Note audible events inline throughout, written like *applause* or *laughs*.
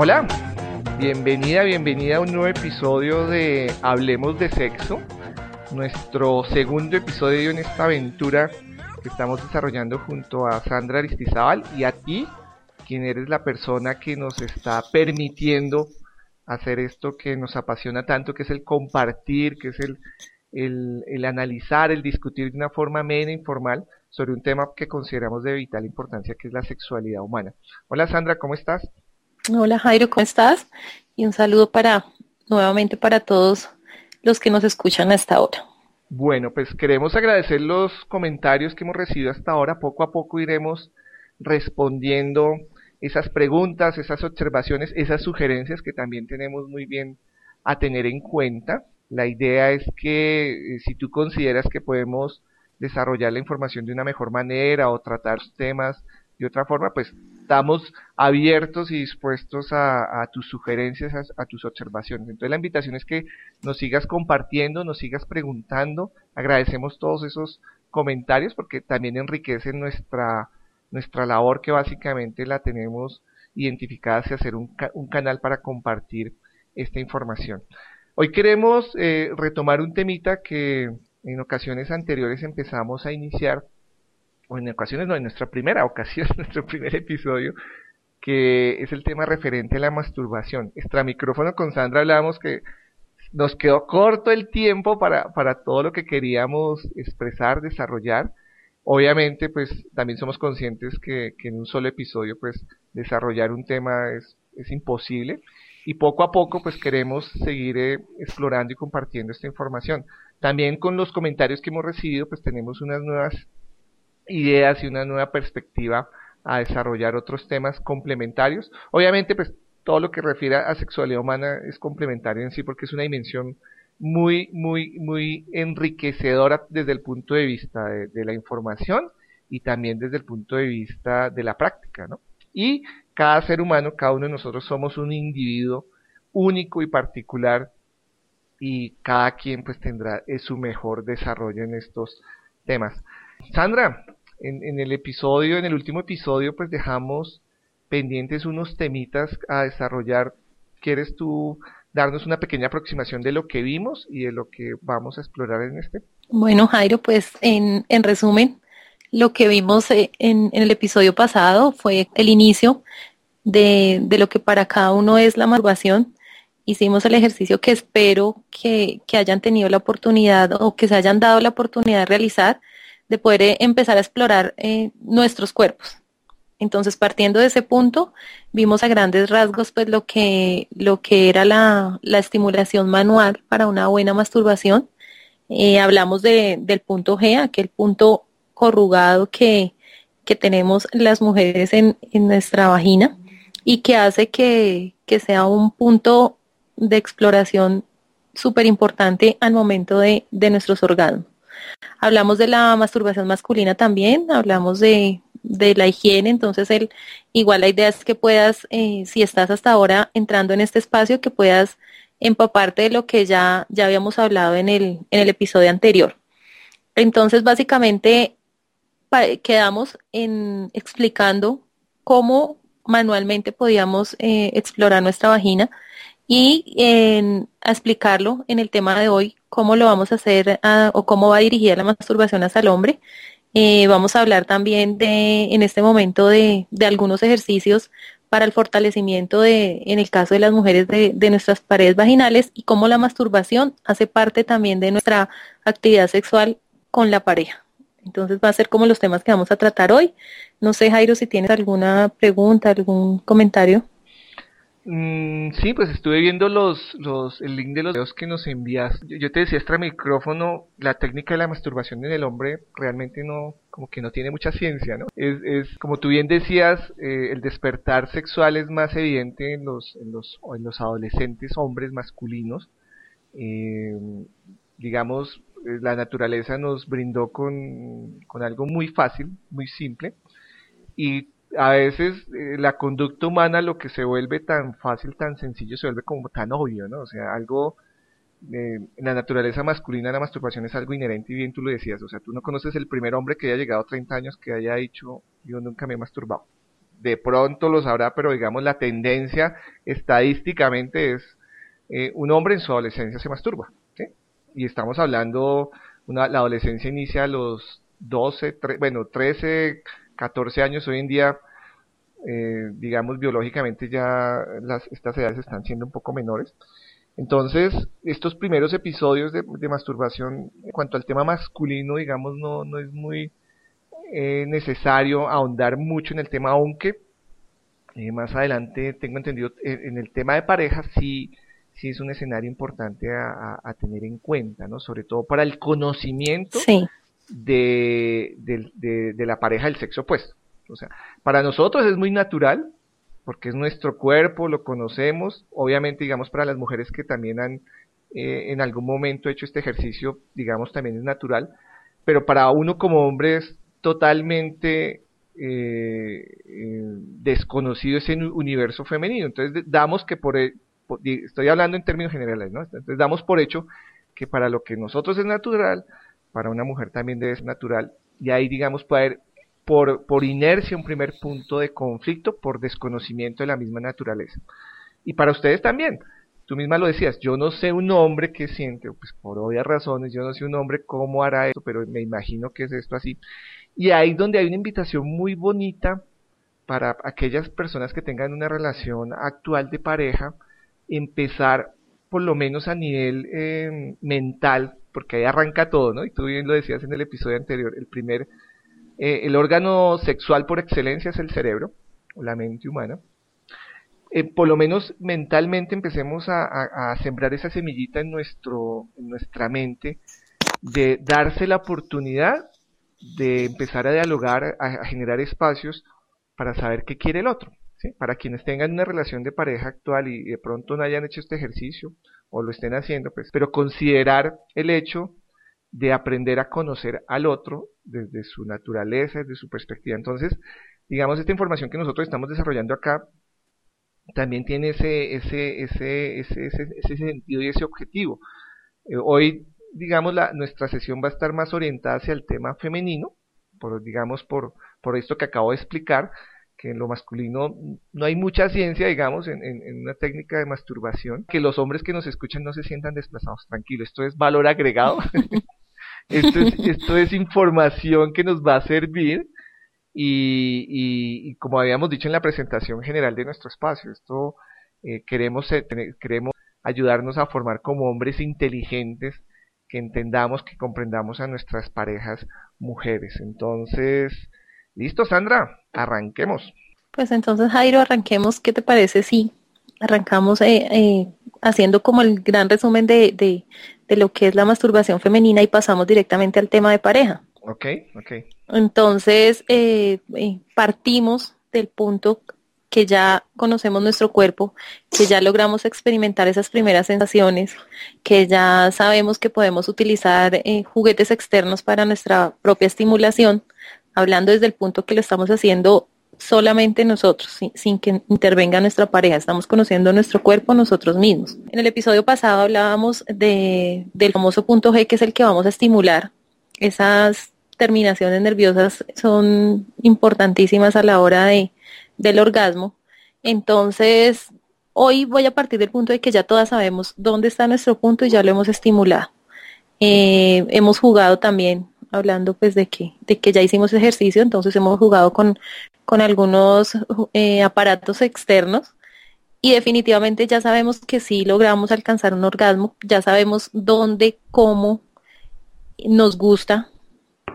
Hola, bienvenida, bienvenida a un nuevo episodio de Hablemos de Sexo, nuestro segundo episodio en esta aventura que estamos desarrollando junto a Sandra Aristizábal y a ti, quien eres la persona que nos está permitiendo hacer esto que nos apasiona tanto, que es el compartir, que es el, el, analizar, el discutir de una forma amena, informal, sobre un tema que consideramos de vital importancia, que es la sexualidad humana. Hola Sandra, ¿cómo estás? Hola Jairo, ¿cómo estás? Y un saludo para nuevamente para todos los que nos escuchan hasta ahora. Bueno, pues queremos agradecer los comentarios que hemos recibido hasta ahora. Poco a poco iremos respondiendo esas preguntas, esas observaciones, esas sugerencias que también tenemos muy bien a tener en cuenta. La idea es que eh, si tú consideras que podemos desarrollar la información de una mejor manera o tratar temas de otra forma, pues estamos abiertos y dispuestos a, tus sugerencias, a, tus observaciones. Entonces la invitación es que nos sigas compartiendo, nos sigas preguntando. Agradecemos todos esos comentarios porque también enriquecen nuestra nuestra labor que básicamente la tenemos identificada hacia hacer un, canal para compartir esta información. Hoy queremos eh, retomar un temita que en ocasiones anteriores empezamos a iniciar, o en ocasiones no, en nuestra primera *laughs* ocasión, nuestro primer episodio, que es el tema referente a la masturbación. Extra micrófono con Sandra hablábamos que nos quedó corto el tiempo para, para todo lo que queríamos expresar, desarrollar, Obviamente, pues también somos conscientes que, en un solo episodio, pues desarrollar un tema es, es imposible y poco a poco, pues queremos seguir eh, explorando y compartiendo esta información. También con los comentarios que hemos recibido, pues tenemos unas nuevas ideas y una nueva perspectiva a desarrollar otros temas complementarios. Obviamente, pues todo lo que refiere a sexualidad humana es complementario en sí porque es una dimensión muy, muy, muy enriquecedora desde el punto de vista de, la información y también desde el punto de vista de la práctica, ¿no? Y cada ser humano, cada uno de nosotros somos un individuo único y particular y cada quien pues tendrá su mejor desarrollo en estos temas. Sandra, en, en, el episodio, en el último episodio, pues dejamos pendientes unos temitas a desarrollar. ¿Quieres tú darnos una pequeña aproximación de lo que vimos y de lo que vamos a explorar en este. Bueno, Jairo, pues en, en resumen, lo que vimos eh, en, en, el episodio pasado fue el inicio de, de, lo que para cada uno es la masturbación. Hicimos el ejercicio que espero que, que hayan tenido la oportunidad o que se hayan dado la oportunidad de realizar, de poder eh, empezar a explorar eh, nuestros cuerpos, entonces, partiendo de ese punto, vimos a grandes rasgos pues lo que, lo que era la, la estimulación manual para una buena masturbación. Eh, hablamos de, del punto G, aquel punto corrugado que, que tenemos las mujeres en, en nuestra vagina y que hace que, que sea un punto de exploración súper importante al momento de, de nuestros orgasmos. Hablamos de la masturbación masculina también, hablamos de, de la higiene, entonces el, igual la idea es que puedas, eh, si estás hasta ahora entrando en este espacio, que puedas empaparte de lo que ya, ya habíamos hablado en el, en el episodio anterior. Entonces, básicamente, quedamos en explicando cómo manualmente podíamos eh, explorar nuestra vagina y explicarlo en el tema de hoy, cómo lo vamos a hacer o cómo va dirigida la masturbación hacia el hombre eh, vamos a hablar también de, en este momento de, de, algunos ejercicios para el fortalecimiento de, en el caso de las mujeres, de, de, nuestras paredes vaginales y cómo la masturbación hace parte también de nuestra actividad sexual con la pareja. Entonces va a ser como los temas que vamos a tratar hoy. No sé, Jairo, si tienes alguna pregunta, algún comentario. Mm, sí, pues estuve viendo los, los, el link de los videos que nos envías. Yo, te decía extra micrófono, la técnica de la masturbación en el hombre realmente no, como que no tiene mucha ciencia, ¿no? Es, como tú bien decías, eh, el despertar sexual es más evidente en los, en los, en los adolescentes hombres masculinos. Eh, digamos, eh, la naturaleza nos brindó con, con algo muy fácil, muy simple, y a veces eh, la conducta humana lo que se vuelve tan fácil, tan sencillo, se vuelve como tan obvio, ¿no? O sea, algo eh, en la naturaleza masculina la masturbación es algo inherente y bien tú lo decías, o sea, tú no conoces el primer hombre que haya llegado a 30 años que haya dicho yo nunca me he masturbado. de pronto lo sabrá, pero digamos la tendencia estadísticamente es eh, un hombre en su adolescencia se masturba. Y estamos hablando, una, la adolescencia inicia a los 12, bueno, 13, 14 años hoy en día, eh, digamos biológicamente ya las, estas edades están siendo un poco menores. Entonces, estos primeros episodios de, masturbación, en cuanto al tema masculino, digamos, no, no es muy eh, necesario ahondar mucho en el tema, aunque eh, más adelante tengo entendido, en el tema de pareja sí sí es un escenario importante a, tener en cuenta, ¿no? Sobre todo para el conocimiento de, de, la pareja del sexo opuesto. O sea, para nosotros es muy natural, porque es nuestro cuerpo, lo conocemos. Obviamente, digamos, para las mujeres que también han eh, en algún momento hecho este ejercicio, digamos, también es natural. Pero para uno como hombre es totalmente eh, eh, desconocido ese universo femenino. Entonces, damos que por, el, estoy hablando en términos generales, ¿no? Entonces damos por hecho que para lo que nosotros es natural, para una mujer también debe ser natural, y ahí digamos puede haber por, por inercia un primer punto de conflicto por desconocimiento de la misma naturaleza. Y para ustedes también, tú misma lo decías, yo no sé un hombre que siente, pues por obvias razones, yo no sé un hombre cómo hará esto, pero me imagino que es esto así. Y ahí donde hay una invitación muy bonita para aquellas personas que tengan una relación actual de pareja, empezar por lo menos a nivel em, mental, porque ahí arranca todo, ¿no? Y tú bien lo decías en el episodio anterior, el primer, eh, el órgano sexual por excelencia es el cerebro, o la mente humana. Eh, por lo menos mentalmente empecemos a, sembrar esa semillita en, nuestro, en nuestra mente de darse la oportunidad de empezar a dialogar, a generar espacios para saber qué quiere el otro. Para quienes tengan una relación de pareja actual y de pronto no hayan hecho este ejercicio o lo estén haciendo, pues, pero considerar el hecho de aprender a conocer al otro desde su naturaleza, desde su perspectiva. Entonces, digamos, esta información que nosotros estamos desarrollando acá también tiene ese, ese, ese, ese, sentido y ese objetivo. Eh, hoy, digamos, la, nuestra sesión va a estar más orientada hacia el tema femenino, por, digamos, por, por esto que acabo de explicar, que en lo masculino no hay mucha ciencia, digamos, en, una técnica de masturbación, que los hombres que nos escuchan no se sientan desplazados, tranquilo, esto es valor agregado, *laughs* esto, es, esto es información que nos va a servir y, como habíamos dicho en la presentación general de nuestro espacio, esto eh, queremos, eh, queremos ayudarnos a formar como hombres inteligentes que entendamos, que comprendamos a nuestras parejas mujeres. Entonces, Listo, Sandra, arranquemos. Pues entonces, Jairo, arranquemos. ¿Qué te parece si arrancamos eh, eh, haciendo como el gran resumen de, de, lo que es la masturbación femenina y pasamos directamente al tema de pareja? Ok, ok. Entonces, eh, partimos del punto que ya conocemos nuestro cuerpo, que ya logramos experimentar esas primeras sensaciones, que ya sabemos que podemos utilizar juguetes externos para nuestra propia estimulación, hablando desde el punto que lo estamos haciendo solamente nosotros, sin, que intervenga nuestra pareja. Estamos conociendo nuestro cuerpo nosotros mismos. En el episodio pasado hablábamos de, del famoso punto G, que es el que vamos a estimular. Esas terminaciones nerviosas son importantísimas a la hora de, del orgasmo. Entonces, hoy voy a partir del punto de que ya todas sabemos dónde está nuestro punto y ya lo hemos estimulado. Eh, hemos jugado también hablando pues de que, de que ya hicimos ejercicio, entonces hemos jugado con, con algunos eh, aparatos externos y definitivamente ya sabemos que si logramos alcanzar un orgasmo, ya sabemos dónde, cómo nos gusta.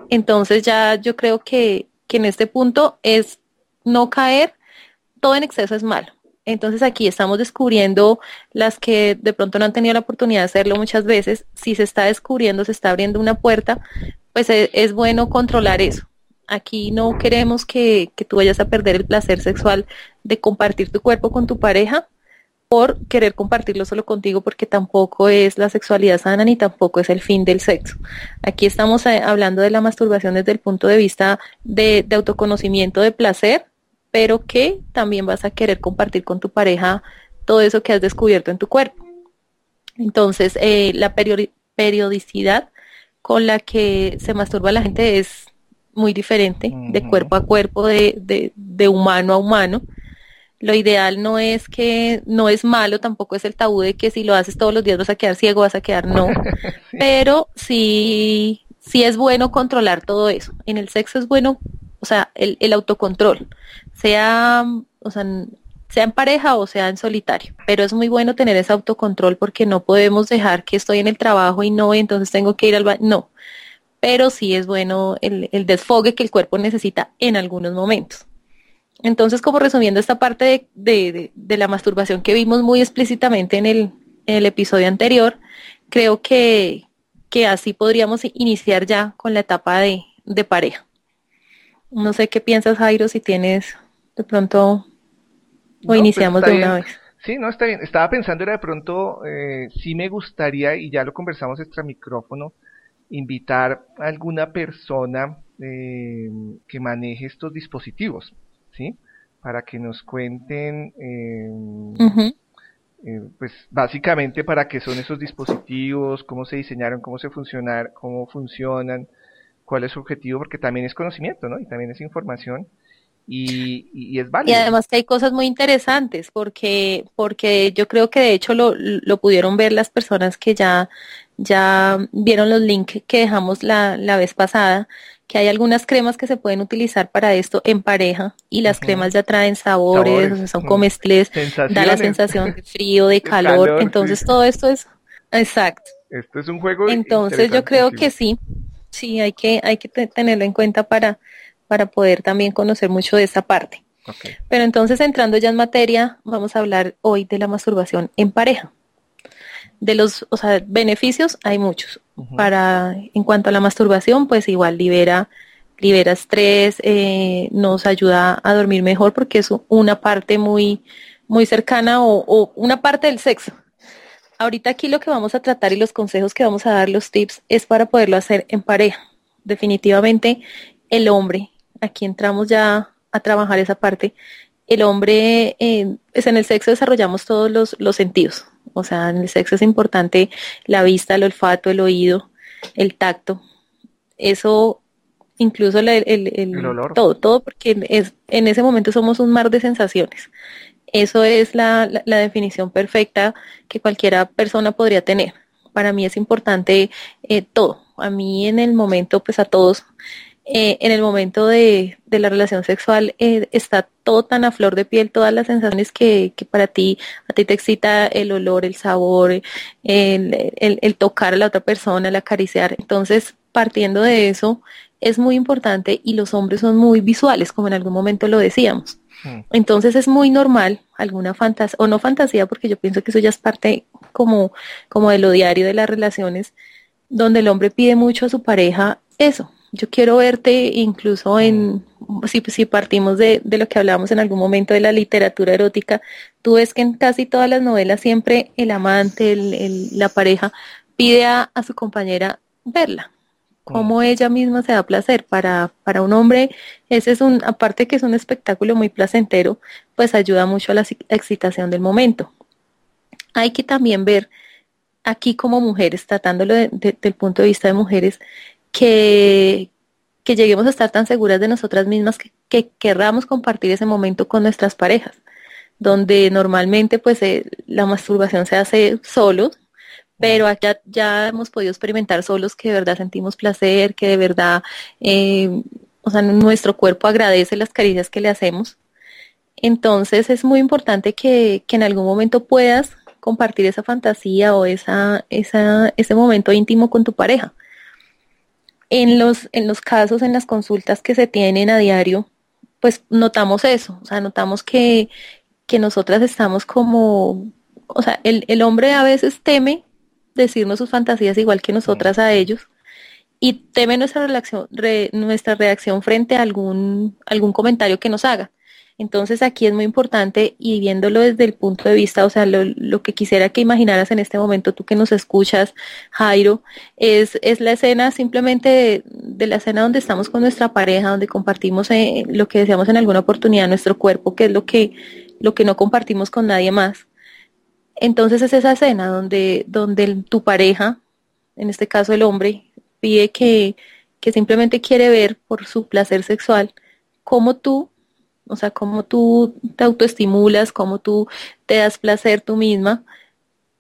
Entonces ya yo creo que, que en este punto es no caer, todo en exceso es malo. Entonces aquí estamos descubriendo las que de pronto no han tenido la oportunidad de hacerlo muchas veces. Si se está descubriendo, se está abriendo una puerta, pues e, es, bueno controlar eso. Aquí no queremos que, que tú vayas a perder el placer sexual de compartir tu cuerpo con tu pareja por querer compartirlo solo contigo porque tampoco es la sexualidad sana ni tampoco es el fin del sexo. Aquí estamos eh, hablando de la masturbación desde el punto de vista de, de autoconocimiento de placer, pero que también vas a querer compartir con tu pareja todo eso que has descubierto en tu cuerpo. Entonces, eh, la periodicidad con la que se masturba la gente es muy diferente, de cuerpo a cuerpo, de, de, de humano a humano. Lo ideal no es que, no es malo, tampoco es el tabú de que si lo haces todos los días vas a quedar ciego, vas a quedar no. *laughs* Pero sí, sí es bueno controlar todo eso. En el sexo es bueno, o sea, el, el autocontrol, sea, o sea, sea en pareja o sea en solitario. Pero es muy bueno tener ese autocontrol porque no podemos dejar que estoy en el trabajo y no, entonces tengo que ir al baño. No. Pero sí es bueno el, el desfogue que el cuerpo necesita en algunos momentos. Entonces, como resumiendo esta parte de, la masturbación que vimos muy explícitamente en el, episodio anterior, creo que, así podríamos iniciar ya con la etapa de, pareja. No sé qué piensas, Jairo, si tienes de pronto o pues iniciamos de una vez. Sí, no, está bien. Estaba pensando, era de pronto, eh, sí me gustaría, y ya lo conversamos extra micrófono, invitar a alguna persona eh, que maneje estos dispositivos. ¿sí? Para que nos cuenten, em, eh, pues básicamente para qué son esos dispositivos, cómo se diseñaron, cómo se funcionan, cómo funcionan, cuál es su objetivo, porque también es conocimiento, ¿no? Y también es información. Y, y, es válido. Y además que hay cosas muy interesantes porque porque yo creo que de hecho lo, lo pudieron ver las personas que ya ya vieron los links que dejamos la, la vez pasada que hay algunas cremas que se pueden utilizar para esto en pareja y las cremas ya traen sabores, son comestibles, da la sensación de *laughs* frío, de calor, entonces todo esto es exacto. Esto es un juego. Entonces yo creo que sí, sí hay que hay que tenerlo en cuenta para para poder también conocer mucho de esa parte. Pero entonces entrando ya en materia, vamos a hablar hoy de la masturbación en pareja de los, o sea, beneficios hay muchos. Para, en cuanto a la masturbación, pues igual libera, libera estrés, eh, nos ayuda a dormir mejor porque es una parte muy, muy cercana o, o una parte del sexo. Ahorita aquí lo que vamos a tratar y los consejos que vamos a dar, los tips, es para poderlo hacer en pareja. Definitivamente el hombre, aquí entramos ya a trabajar esa parte, el hombre, eh, pues en el sexo desarrollamos todos los, los sentidos, o sea, en el sexo es importante la vista, el olfato, el oído, el tacto. Eso, incluso el, el, todo, todo, porque es, en ese momento somos un mar de sensaciones. Eso es la, la, definición perfecta que cualquiera persona podría tener. Para mí es importante eh, todo. A mí en el momento, pues a todos, eh, en el momento de, de la relación sexual eh, está todo tan a flor de piel, todas las sensaciones que, que, para ti, a ti te excita el olor, el sabor, el, el, el, tocar a la otra persona, el acariciar. Entonces, partiendo de eso, es muy importante y los hombres son muy visuales, como en algún momento lo decíamos. Hmm. Entonces es muy normal alguna fantasía, o no fantasía, porque yo pienso que eso ya es parte como, como de lo diario de las relaciones, donde el hombre pide mucho a su pareja eso, yo quiero verte incluso en, si, si partimos de, de, lo que hablábamos en algún momento de la literatura erótica, tú ves que en casi todas las novelas siempre el amante, el, la pareja, pide a, su compañera verla, como ella misma se da placer. Para, para un hombre, ese es un, aparte que es un espectáculo muy placentero, pues ayuda mucho a la excitación del momento. Hay que también ver aquí como mujeres, tratándolo desde el punto de vista de mujeres, que, que lleguemos a estar tan seguras de nosotras mismas que, que querramos compartir ese momento con nuestras parejas, donde normalmente pues eh, la masturbación se hace solos, pero acá ya hemos podido experimentar solos que de verdad sentimos placer, que de verdad, eh, o sea, nuestro cuerpo agradece las caricias que le hacemos. Entonces es muy importante que, que en algún momento puedas compartir esa fantasía o esa, esa, ese momento íntimo con tu pareja en los, en los casos, en las consultas que se tienen a diario, pues notamos eso, o sea, notamos que, que nosotras estamos como, o sea, el, el hombre a veces teme decirnos sus fantasías igual que nosotras a ellos y teme nuestra reacción, nuestra reacción frente a algún, algún comentario que nos haga. Entonces aquí es muy importante y viéndolo desde el punto de vista, o sea, lo, que quisiera que imaginaras en este momento, tú que nos escuchas, Jairo, es, es la escena simplemente de, la escena donde estamos con nuestra pareja, donde compartimos eh, lo que deseamos en alguna oportunidad, nuestro cuerpo, que es lo que, lo que no compartimos con nadie más. Entonces es esa escena donde, donde tu pareja, en este caso el hombre, pide que, que simplemente quiere ver por su placer sexual cómo tú, o sea, cómo tú te autoestimulas, cómo tú te das placer tú misma,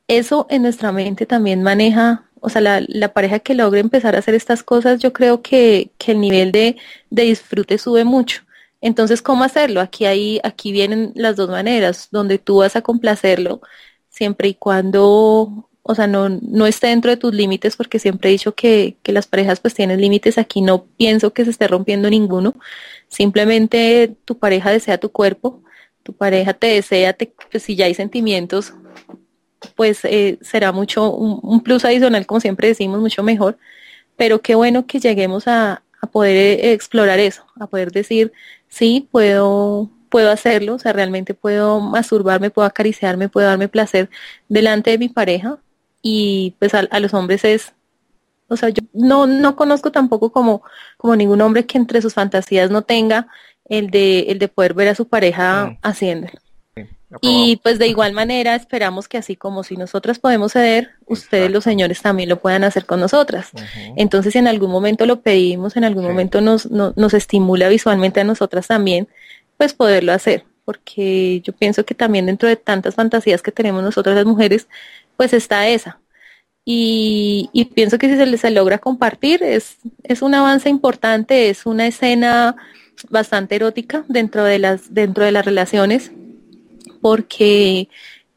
eso en nuestra mente también maneja, o sea, la, la pareja que logre empezar a hacer estas cosas, yo creo que, que el nivel de, de disfrute sube mucho. Entonces, ¿cómo hacerlo? Aquí hay, aquí vienen las dos maneras, donde tú vas a complacerlo siempre y cuando o sea, no, no esté dentro de tus límites, porque siempre he dicho que, que las parejas pues tienen límites, aquí no pienso que se esté rompiendo ninguno, simplemente tu pareja desea tu cuerpo, tu pareja te desea, te, pues si ya hay sentimientos, pues eh, será mucho, un, plus adicional, como siempre decimos, mucho mejor, pero qué bueno que lleguemos a, a poder eh, explorar eso, a poder decir, sí, puedo, puedo hacerlo, o sea, realmente puedo masturbarme, puedo acariciarme, puedo darme placer delante de mi pareja, y pues a, los hombres es, o sea, yo no, no conozco tampoco como, como ningún hombre que entre sus fantasías no tenga el de, el de poder ver a su pareja mm. haciéndolo. y pues de igual manera esperamos que así como si nosotras podemos ceder, ustedes los señores también lo puedan hacer con nosotras. Entonces si en algún momento lo pedimos, en algún momento nos, nos estimula visualmente a nosotras también, pues poderlo hacer. Porque yo pienso que también dentro de tantas fantasías que tenemos nosotras las mujeres, pues está esa. Y, pienso que si se les logra compartir, es, es un avance importante, es una escena bastante erótica dentro de las, dentro de las relaciones, porque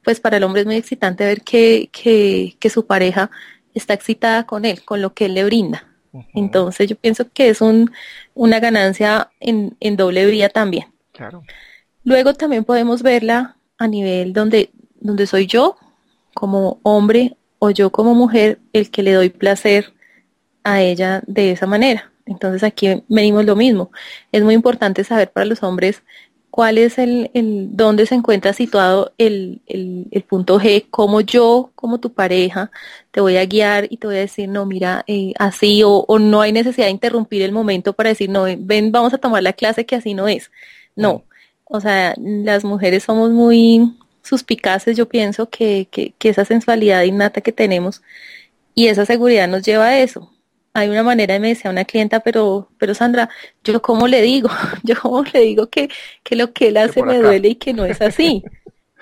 pues para el hombre es muy excitante ver que, que, su pareja está excitada con él, con lo que él le brinda. Entonces yo pienso que es un, una ganancia en, en doble vía también. Claro. Luego también podemos verla a nivel donde, donde soy yo como hombre o yo como mujer el que le doy placer a ella de esa manera. Entonces aquí venimos lo mismo. Es muy importante saber para los hombres cuál es el, el dónde se encuentra situado el, el, punto G, cómo yo, como tu pareja, te voy a guiar y te voy a decir, no, mira, eh, así, o, o, no hay necesidad de interrumpir el momento para decir, no, ven, vamos a tomar la clase que así no es. No, o sea, las mujeres somos muy, suspicaces, yo pienso que, que, que esa sensualidad innata que tenemos y esa seguridad nos lleva a eso. Hay una manera, me decía una clienta, pero, pero Sandra, yo cómo le digo, *laughs* yo cómo le digo que, que lo que él hace me duele y que no es así.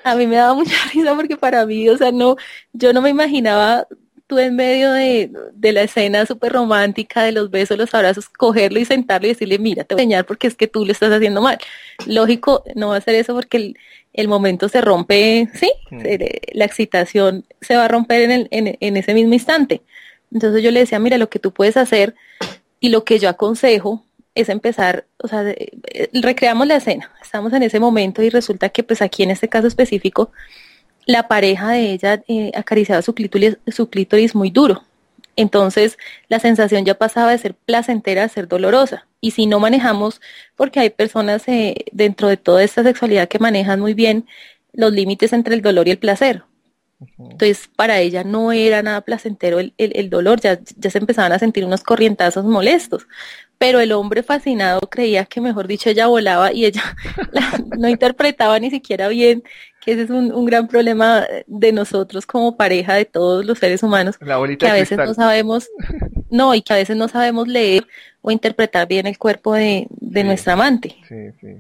A mí me daba mucha *laughs* risa porque para mí, o sea, no, yo no me imaginaba tú en medio de, de la escena súper romántica de los besos, los abrazos, cogerlo y sentarlo y decirle, mira, te voy a enseñar porque es que tú lo estás haciendo mal. Lógico, no va a hacer eso porque el, el momento se rompe, sí, mm. la excitación se va a romper en, el, en, en, ese mismo instante. Entonces yo le decía, mira, lo que tú puedes hacer y lo que yo aconsejo es empezar, o sea, recreamos la escena, estamos en ese momento y resulta que pues aquí en este caso específico, la pareja de ella eh, acariciaba su clítoris, su clítoris muy duro. Entonces la sensación ya pasaba de ser placentera a ser dolorosa. Y si no manejamos, porque hay personas eh, dentro de toda esta sexualidad que manejan muy bien los límites entre el dolor y el placer. Entonces, para ella no era nada placentero el, el, dolor, ya, ya se empezaban a sentir unos corrientazos molestos. Pero el hombre fascinado creía que, mejor dicho, ella volaba y ella *laughs* no interpretaba ni siquiera bien que ese es un, un, gran problema de nosotros como pareja, de todos los seres humanos, que a veces no sabemos, no, y que a veces no sabemos leer o interpretar bien el cuerpo de, de nuestra amante.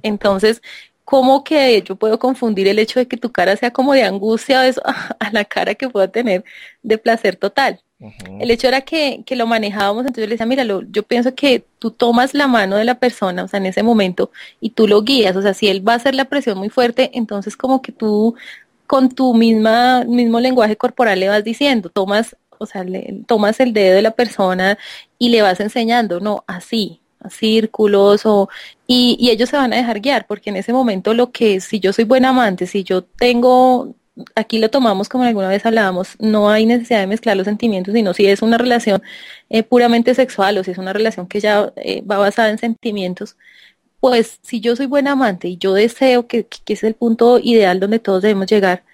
Entonces, ¿cómo que yo puedo confundir el hecho de que tu cara sea como de angustia eso, *laughs* a la cara que pueda tener de placer total? El hecho era que, que, lo manejábamos, entonces yo le decía, mira, yo pienso que tú tomas la mano de la persona, o sea, en ese momento, y tú lo guías, o sea, si él va a hacer la presión muy fuerte, entonces como que tú con tu misma, mismo lenguaje corporal le vas diciendo, tomas o sea, le, tomas el dedo de la persona y le vas enseñando, no, así, círculos o y, y ellos se van a dejar guiar porque en ese momento lo que si yo soy buen amante, si yo tengo aquí lo tomamos como alguna vez hablábamos, no hay necesidad de mezclar los sentimientos, sino si es una relación eh, puramente sexual o si es una relación que ya eh, va basada en sentimientos, pues si yo soy buen amante y yo deseo que, que, es el punto ideal donde todos debemos llegar,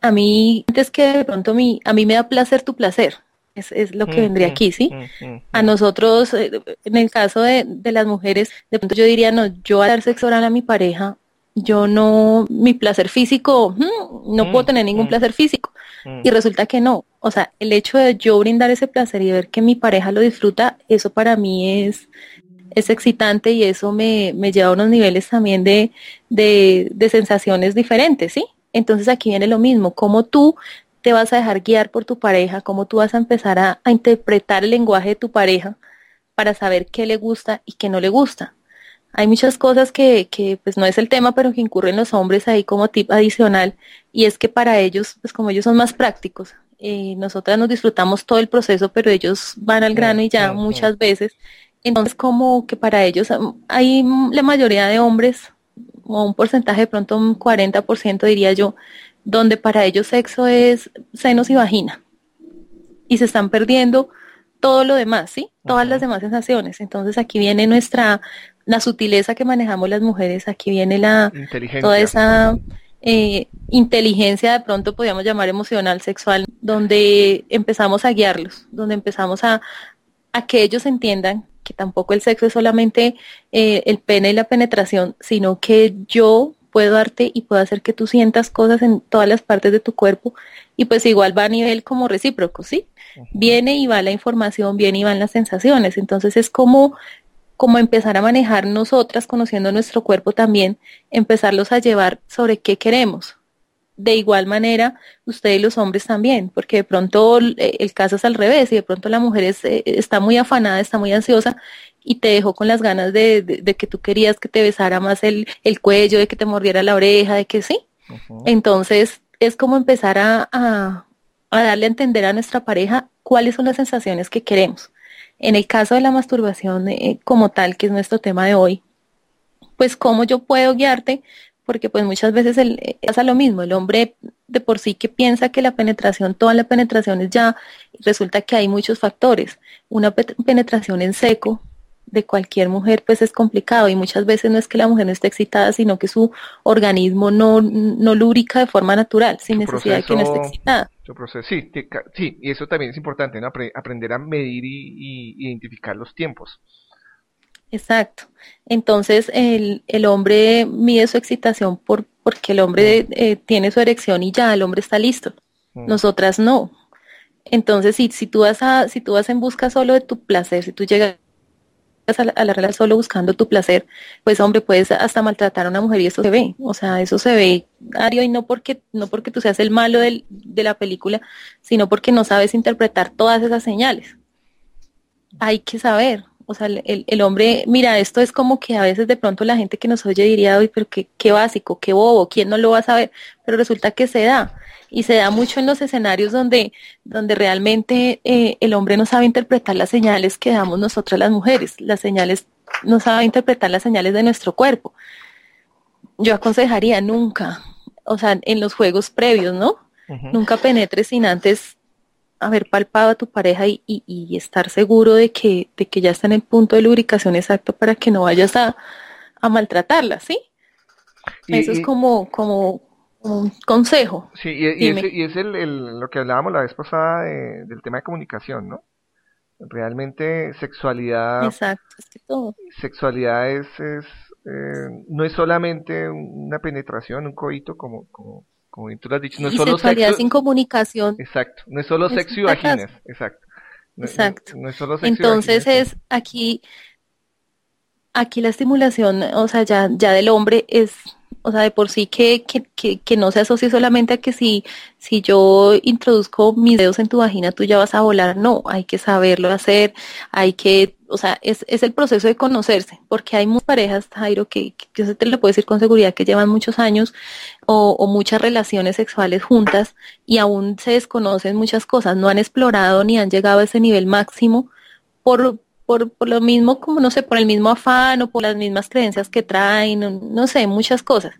a mí, antes que de pronto mi, a mí me da placer tu placer. Es, es lo que vendría aquí, ¿sí? A nosotros, eh, en el caso de, de, las mujeres, de pronto yo diría, no, yo a dar sexo oral a mi pareja, yo no, mi placer físico, mm, no puedo mm, tener ningún mm. placer físico. Y resulta que no. O sea, el hecho de yo brindar ese placer y ver que mi pareja lo disfruta, eso para mí es, es excitante y eso me, me lleva a unos niveles también de, de, de sensaciones diferentes, ¿sí? Entonces aquí viene lo mismo, cómo tú te vas a dejar guiar por tu pareja, cómo tú vas a empezar a, a interpretar el lenguaje de tu pareja para saber qué le gusta y qué no le gusta hay muchas cosas que, que pues no es el tema, pero que incurren los hombres ahí como tip adicional, y es que para ellos, pues como ellos son más prácticos, eh, nosotras nos disfrutamos todo el proceso, pero ellos van al grano y ya muchas veces. Entonces, como que para ellos hay la mayoría de hombres, o un porcentaje de pronto un 40% diría yo, donde para ellos sexo es senos y vagina. Y se están perdiendo todo lo demás, ¿sí? Todas las demás sensaciones. Entonces aquí viene nuestra la sutileza que manejamos las mujeres, aquí viene la toda esa eh, inteligencia de pronto podríamos llamar emocional, sexual, donde empezamos a guiarlos, donde empezamos a, a que ellos entiendan que tampoco el sexo es solamente eh, el pene y la penetración, sino que yo puedo darte y puedo hacer que tú sientas cosas en todas las partes de tu cuerpo y pues igual va a nivel como recíproco, ¿sí? Viene y va la información, viene y van las sensaciones, entonces es como como empezar a manejar nosotras, conociendo nuestro cuerpo también, empezarlos a llevar sobre qué queremos. De igual manera, ustedes y los hombres también, porque de pronto eh, el caso es al revés y de pronto la mujer eh, está muy afanada, está muy ansiosa y te dejó con las ganas de, que tú querías que te besara más el, cuello, de que te mordiera la oreja, de que sí. Entonces, es como empezar a, a darle a entender a nuestra pareja cuáles son las sensaciones que queremos en el caso de la masturbación eh, como tal, que es nuestro tema de hoy, pues cómo yo puedo guiarte, porque pues muchas veces el, eh, pasa lo mismo, el hombre de por sí que piensa que la penetración, toda la penetración es ya, resulta que hay muchos factores. Una penetración en seco, de cualquier mujer pues es complicado y muchas veces no es que la mujer no esté excitada, sino que su organismo no, no lubrica de forma natural, sin necesidad de que no esté excitada. Sí, sí, y eso también es importante, ¿no? aprender a medir y, identificar los tiempos. Exacto. Entonces el, el hombre mide su excitación por, porque el hombre mm. eh, tiene su erección y ya el hombre está listo. Mm. Nosotras no. Entonces si, si tú vas a, si tú vas en busca solo de tu placer, si tú llegas a la, a solo buscando tu placer, pues hombre, puedes hasta maltratar a una mujer y eso se ve, o sea, eso se ve Ario y no porque, no porque tú seas el malo del, de la película, sino porque no sabes interpretar todas esas señales. Hay que saber, o sea, el, el, hombre, mira, esto es como que a veces de pronto la gente que nos oye diría, uy, pero qué, qué básico, qué bobo, ¿quién no lo va a saber? Pero resulta que se da y se da mucho en los escenarios donde, donde realmente eh, el hombre no sabe interpretar las señales que damos nosotras las mujeres, las señales, no sabe interpretar las señales de nuestro cuerpo. Yo aconsejaría nunca, o sea, en los juegos previos, ¿no? Nunca penetres sin antes haber palpado a tu pareja y, y, estar seguro de que, de que ya está en el punto de lubricación exacto para que no vayas a, a maltratarla, ¿sí? Eso es como, como, un consejo. Sí, y, es, el, lo que hablábamos la vez pasada del tema de comunicación, ¿no? Realmente sexualidad. Exacto, es que todo. Sexualidad es, eh, no es solamente una penetración, un coito, como, como, como tú lo has dicho, no es solo sexualidad sin comunicación. Exacto, no es solo sexo y vaginas, exacto. exacto. No, es solo sexo Entonces es aquí, aquí la estimulación, o sea, ya, ya del hombre es o sea, de por sí que, que, que, no se asocie solamente a que si, si yo introduzco mis dedos en tu vagina, tú ya vas a volar. No, hay que saberlo hacer, hay que, o sea, es, es el proceso de conocerse, porque hay muchas parejas, Jairo, que, que yo te lo puedo decir con seguridad, que llevan muchos años o, o muchas relaciones sexuales juntas y aún se desconocen muchas cosas, no han explorado ni han llegado a ese nivel máximo por, por, por lo mismo, como no sé, por el mismo afán o por las mismas creencias que traen, no, sé, muchas cosas.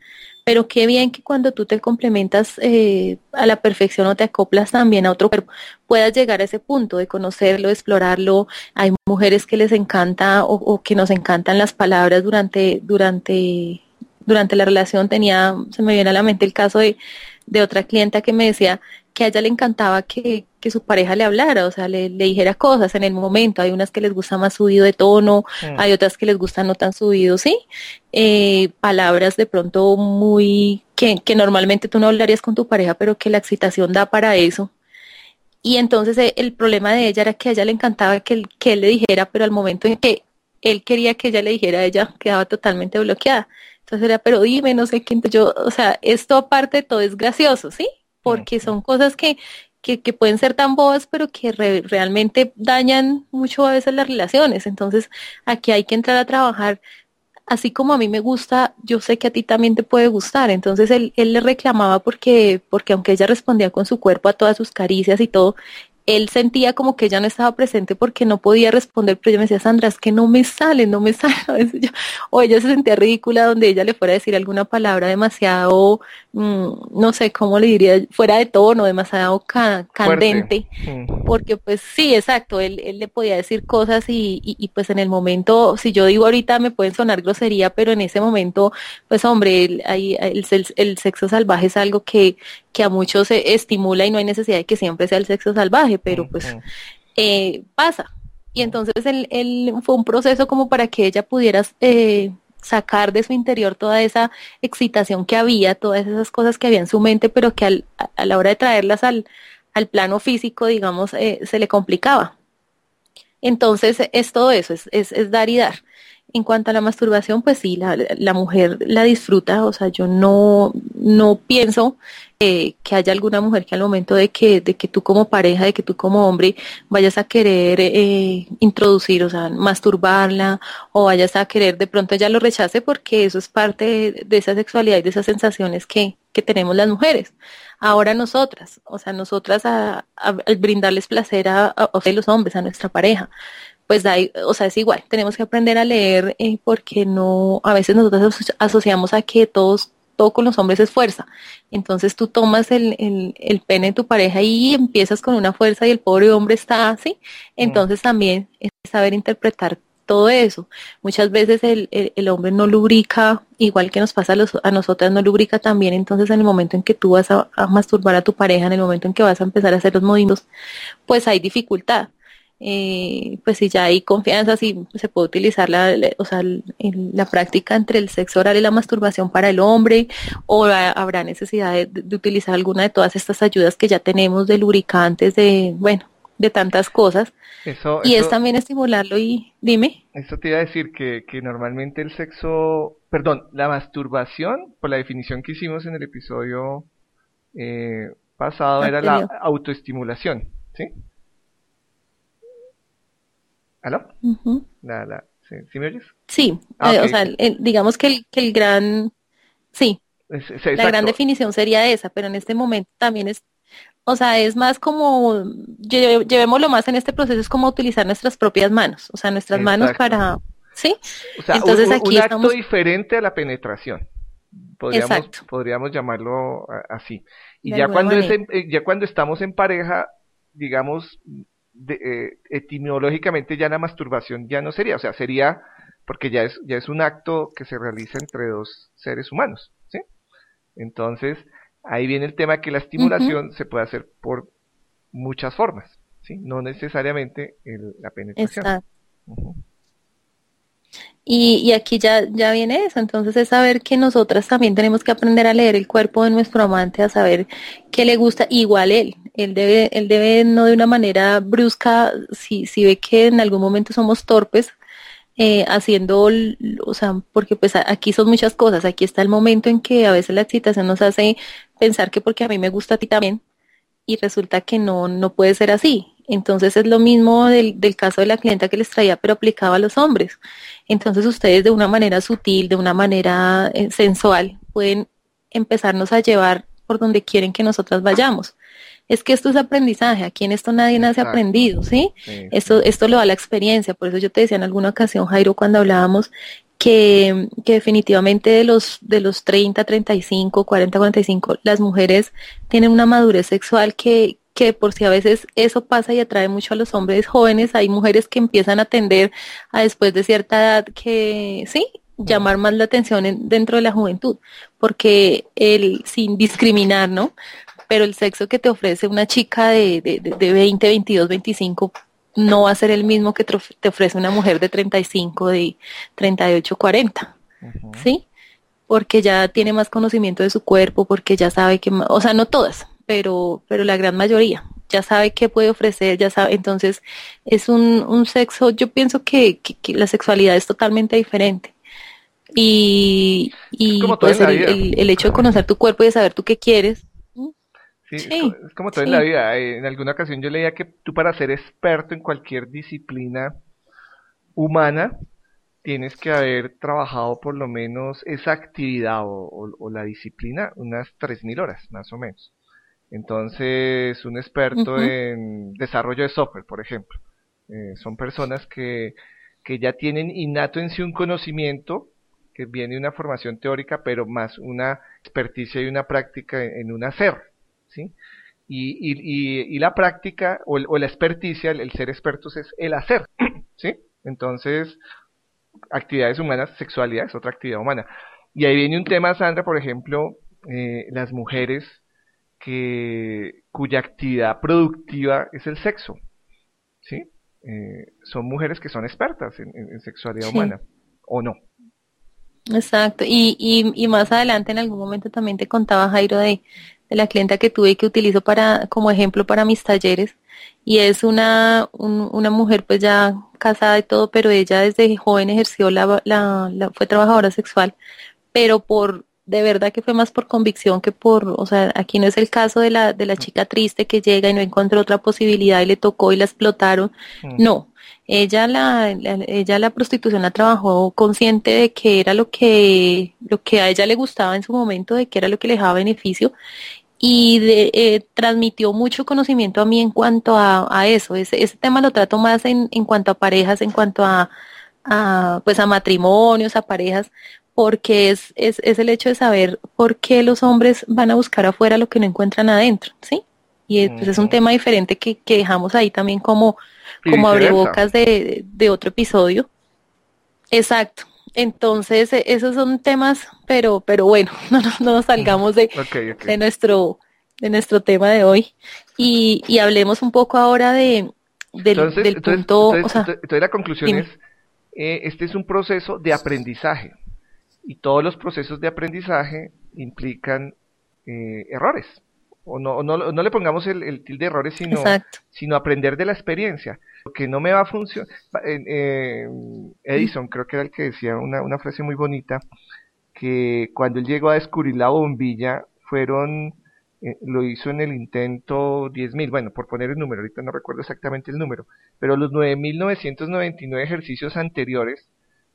Pero qué bien que cuando tú te complementas eh, a la perfección o te acoplas también a otro cuerpo, puedas llegar a ese punto de conocerlo, explorarlo. Hay mujeres que les encanta o, que nos encantan las palabras durante, durante durante la relación tenía, se me viene a la mente el caso de, de otra clienta que me decía que a ella le encantaba que, que su pareja le hablara, o sea, le, le, dijera cosas en el momento. Hay unas que les gusta más subido de tono, mm. hay otras que les gusta no tan subido, ¿sí? Eh, palabras de pronto muy, que, que normalmente tú no hablarías con tu pareja, pero que la excitación da para eso. Y entonces eh, el problema de ella era que a ella le encantaba que él, que él le dijera, pero al momento en que él quería que ella le dijera, ella quedaba totalmente bloqueada. Entonces era, pero dime, no sé qué, yo, o sea, esto aparte de todo es gracioso, ¿sí? Porque son cosas que, que, que pueden ser tan bobas, pero que realmente dañan mucho a veces las relaciones. Entonces aquí hay que entrar a trabajar así como a mí me gusta, yo sé que a ti también te puede gustar. Entonces él, él le reclamaba porque, porque aunque ella respondía con su cuerpo a todas sus caricias y todo, él sentía como que ella no estaba presente porque no podía responder, pero yo me decía, Sandra, es que no me sale, no me *laughs* sale. o ella se sentía ridícula donde ella le fuera a decir alguna palabra demasiado, mm, no sé cómo le diría, fuera de tono, demasiado candente. Mm. Porque pues sí, exacto, él, él le podía decir cosas y, y, pues en el momento, si yo digo ahorita me pueden sonar grosería, pero en ese momento, pues hombre, el, el, el sexo salvaje es algo que, que a muchos se estimula y no hay necesidad de que siempre sea el sexo salvaje, pero pues eh, pasa. Y entonces él, fue un proceso como para que ella pudiera eh, sacar de su interior toda esa excitación que había, todas esas cosas que había en su mente, pero que al, a la hora de traerlas al, al plano físico, digamos, eh, se le complicaba. Entonces es todo eso, es, es, es dar y dar. En cuanto a la masturbación, pues sí, la, la mujer la disfruta, o sea, yo no, no pienso eh, que haya alguna mujer que al momento de que, de que tú como pareja, de que tú como hombre vayas a querer eh, introducir, o sea, masturbarla, o vayas a querer, de pronto ella lo rechace porque eso es parte de, esa sexualidad y de esas sensaciones que, que tenemos las mujeres. Ahora nosotras, o sea, nosotras a, al brindarles placer a, a, los hombres, a nuestra pareja, pues da, o sea, es igual, tenemos que aprender a leer eh, porque no, a veces nosotros asociamos a que todos, todo con los hombres es fuerza. Entonces tú tomas el, el, el, pene de tu pareja y empiezas con una fuerza y el pobre hombre está así. Entonces mm. también es saber interpretar todo eso. Muchas veces el, el, el, hombre no lubrica, igual que nos pasa a, los, a nosotras, no lubrica también. Entonces en el momento en que tú vas a, a masturbar a tu pareja, en el momento en que vas a empezar a hacer los movimientos, pues hay dificultad eh, pues si ya hay confianza, si se puede utilizar la, o sea, la práctica entre el sexo oral y la masturbación para el hombre, o habrá necesidad de, utilizar alguna de todas estas ayudas que ya tenemos de lubricantes, de, bueno, de tantas cosas. Eso, y es también estimularlo y dime. Eso te iba a decir que, que normalmente el sexo, perdón, la masturbación, por la definición que hicimos en el episodio eh, pasado, era la autoestimulación, ¿sí? ¿Aló? la, la, ¿sí, me oyes? Sí, ah, eh, o sea, digamos que el, que el gran, sí, la gran definición sería esa, pero en este momento también es, o sea, es más como, llevémoslo más en este proceso, es como utilizar nuestras propias manos, o sea, nuestras manos para, ¿sí? O sea, Entonces un, aquí un acto diferente a la penetración. Podríamos, podríamos llamarlo así. Y ya cuando, es eh, ya cuando estamos en pareja, digamos, de, eh, etimológicamente ya la masturbación ya no sería, o sea, sería porque ya es, ya es un acto que se realiza entre dos seres humanos, ¿sí? Entonces, ahí viene el tema que la estimulación se puede hacer por muchas formas, ¿sí? No necesariamente el, la penetración. Y, y, aquí ya, ya viene eso, entonces es saber que nosotras también tenemos que aprender a leer el cuerpo de nuestro amante, a saber qué le gusta, igual él, él debe, él debe no de una manera brusca, si, si ve que en algún momento somos torpes, eh, haciendo, o sea, porque pues aquí son muchas cosas, aquí está el momento en que a veces la excitación nos hace pensar que porque a mí me gusta a ti también, y resulta que no, no puede ser así. Entonces es lo mismo del, del caso de la clienta que les traía, pero aplicaba a los hombres. Entonces ustedes de una manera sutil, de una manera eh, sensual, pueden empezarnos a llevar por donde quieren que nosotras vayamos es que esto es aprendizaje, aquí en esto nadie nace aprendido, ¿sí? esto, esto lo da la experiencia, por eso yo te decía en alguna ocasión, Jairo, cuando hablábamos, que, que definitivamente de los, de los 30, 35, 40, 45, las mujeres tienen una madurez sexual que, que por si a veces eso pasa y atrae mucho a los hombres jóvenes, hay mujeres que empiezan a atender a después de cierta edad que sí, llamar más la atención dentro de la juventud, porque el, sin discriminar, ¿no? Pero el sexo que te ofrece una chica de, de, de 20, 22, 25 no va a ser el mismo que te ofrece una mujer de 35, de 38, 40, ¿sí? Porque ya tiene más conocimiento de su cuerpo, porque ya sabe que, o sea, no todas, pero, pero la gran mayoría, ya sabe qué puede ofrecer, ya sabe, entonces es un, un sexo, yo pienso que, que, la sexualidad es totalmente diferente. Y, y pues el, el, hecho de conocer tu cuerpo y de saber tú qué quieres, Sí, Es, como todo en la vida. En alguna ocasión yo leía que tú para ser experto en cualquier disciplina humana tienes que haber trabajado por lo menos esa actividad o, la disciplina unas 3.000 horas, más o menos. Entonces, un experto en desarrollo de software, por ejemplo, eh, son personas que, que ya tienen innato en sí un conocimiento que viene de una formación teórica, pero más una experticia y una práctica en un hacer. ¿Sí? Y, y, y, la práctica o, la experticia, el, ser expertos es el hacer, ¿sí? Entonces, actividades humanas, sexualidad es otra actividad humana. Y ahí viene un tema, Sandra, por ejemplo, eh, las mujeres que, cuya actividad productiva es el sexo, ¿sí? Eh, son mujeres que son expertas en, sexualidad humana, ¿o no? Exacto, y, y, y, más adelante en algún momento también te contaba Jairo de, de la clienta que tuve y que utilizo para, como ejemplo para mis talleres. Y es una, una mujer pues ya casada y todo, pero ella desde joven ejerció la, la, la, fue trabajadora sexual, pero por, de verdad que fue más por convicción que por, o sea, aquí no es el caso de la, de la chica triste que llega y no encontró otra posibilidad y le tocó y la explotaron. Mm. No, ella la, ella la prostitución la trabajó consciente de que era lo que, lo que a ella le gustaba en su momento, de que era lo que le dejaba beneficio y de, eh, transmitió mucho conocimiento a mí en cuanto a, a eso. Ese, ese, tema lo trato más en, en cuanto a parejas, en cuanto a, a, pues a matrimonios, a parejas, porque es, es, es el hecho de saber por qué los hombres van a buscar afuera lo que no encuentran adentro, ¿sí? Y pues es un tema diferente que, que dejamos ahí también como, como abrebocas de, de otro episodio. Exacto. Entonces, e, esos son temas, pero, pero bueno, *laughs* no, no nos salgamos de, de nuestro, de nuestro tema de hoy y, y hablemos un poco ahora de, del, del punto. Entonces, la conclusión es, eh, este es un proceso de aprendizaje y todos los procesos de aprendizaje implican eh, errores o no, no, no le pongamos el, el tilde de errores, sino, sino aprender de la experiencia. Porque no me va a funcionar. Eh, Edison, creo que era el que decía una, una frase muy bonita, que cuando él llegó a descubrir la bombilla, fueron, eh, lo hizo en el intento 10.000, bueno, por poner el número, ahorita no recuerdo exactamente el número, pero los 9.999 ejercicios anteriores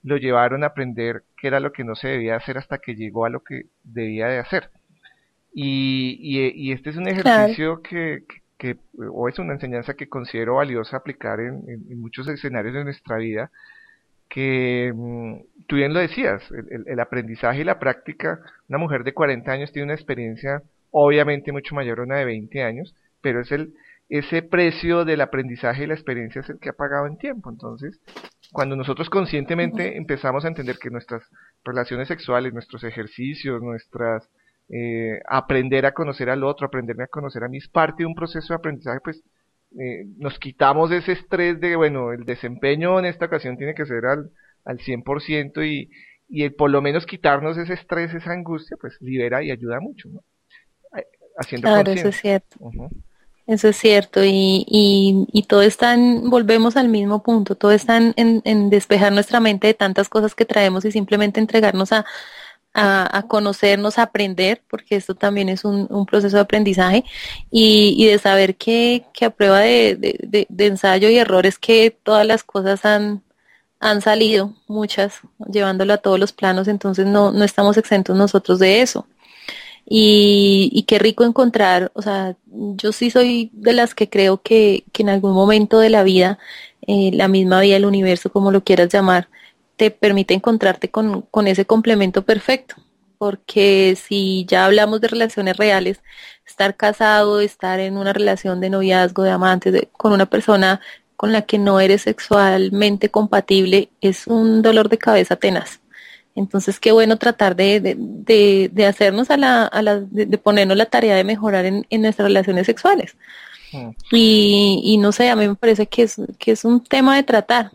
lo llevaron a aprender qué era lo que no se debía hacer hasta que llegó a lo que debía de hacer. Y, y, este es un ejercicio que, que, o es una enseñanza que considero valiosa aplicar en, muchos escenarios de nuestra vida, que mm, tú bien lo decías, el, aprendizaje y la práctica, una mujer de 40 años tiene una experiencia obviamente mucho mayor a una de 20 años, pero es el, ese precio del aprendizaje y la experiencia es el que ha pagado en tiempo. Entonces, cuando nosotros conscientemente empezamos a entender que nuestras relaciones sexuales, nuestros ejercicios, nuestras eh, aprender a conocer al otro, aprenderme a conocer a mí es parte de un proceso de aprendizaje, pues eh, nos quitamos ese estrés de, bueno, el desempeño en esta ocasión tiene que ser al, al 100% y, y por lo menos quitarnos ese estrés, esa angustia, pues libera y ayuda mucho, ¿no? Haciendo claro, eso es cierto. Eso es cierto, y, y, y, todo está en, volvemos al mismo punto, todo está en, en despejar nuestra mente de tantas cosas que traemos y simplemente entregarnos a, a, conocernos, a aprender, porque esto también es un, proceso de aprendizaje, y, de saber que, que a prueba de, ensayo y errores que todas las cosas han, han salido, muchas, llevándolo a todos los planos, entonces no, no estamos exentos nosotros de eso. Y, y qué rico encontrar, o sea, yo sí soy de las que creo que, que en algún momento de la vida, eh, la misma vida del universo, como lo quieras llamar, te permite encontrarte con, con ese complemento perfecto. Porque si ya hablamos de relaciones reales, estar casado, estar en una relación de noviazgo, de amantes, con una persona con la que no eres sexualmente compatible, es un dolor de cabeza tenaz. Entonces, qué bueno tratar de, de, de, hacernos a la, a la de, ponernos la tarea de mejorar en, en nuestras relaciones sexuales. Mm. Y, y, no sé, a mí me parece que es, que es un tema de tratar.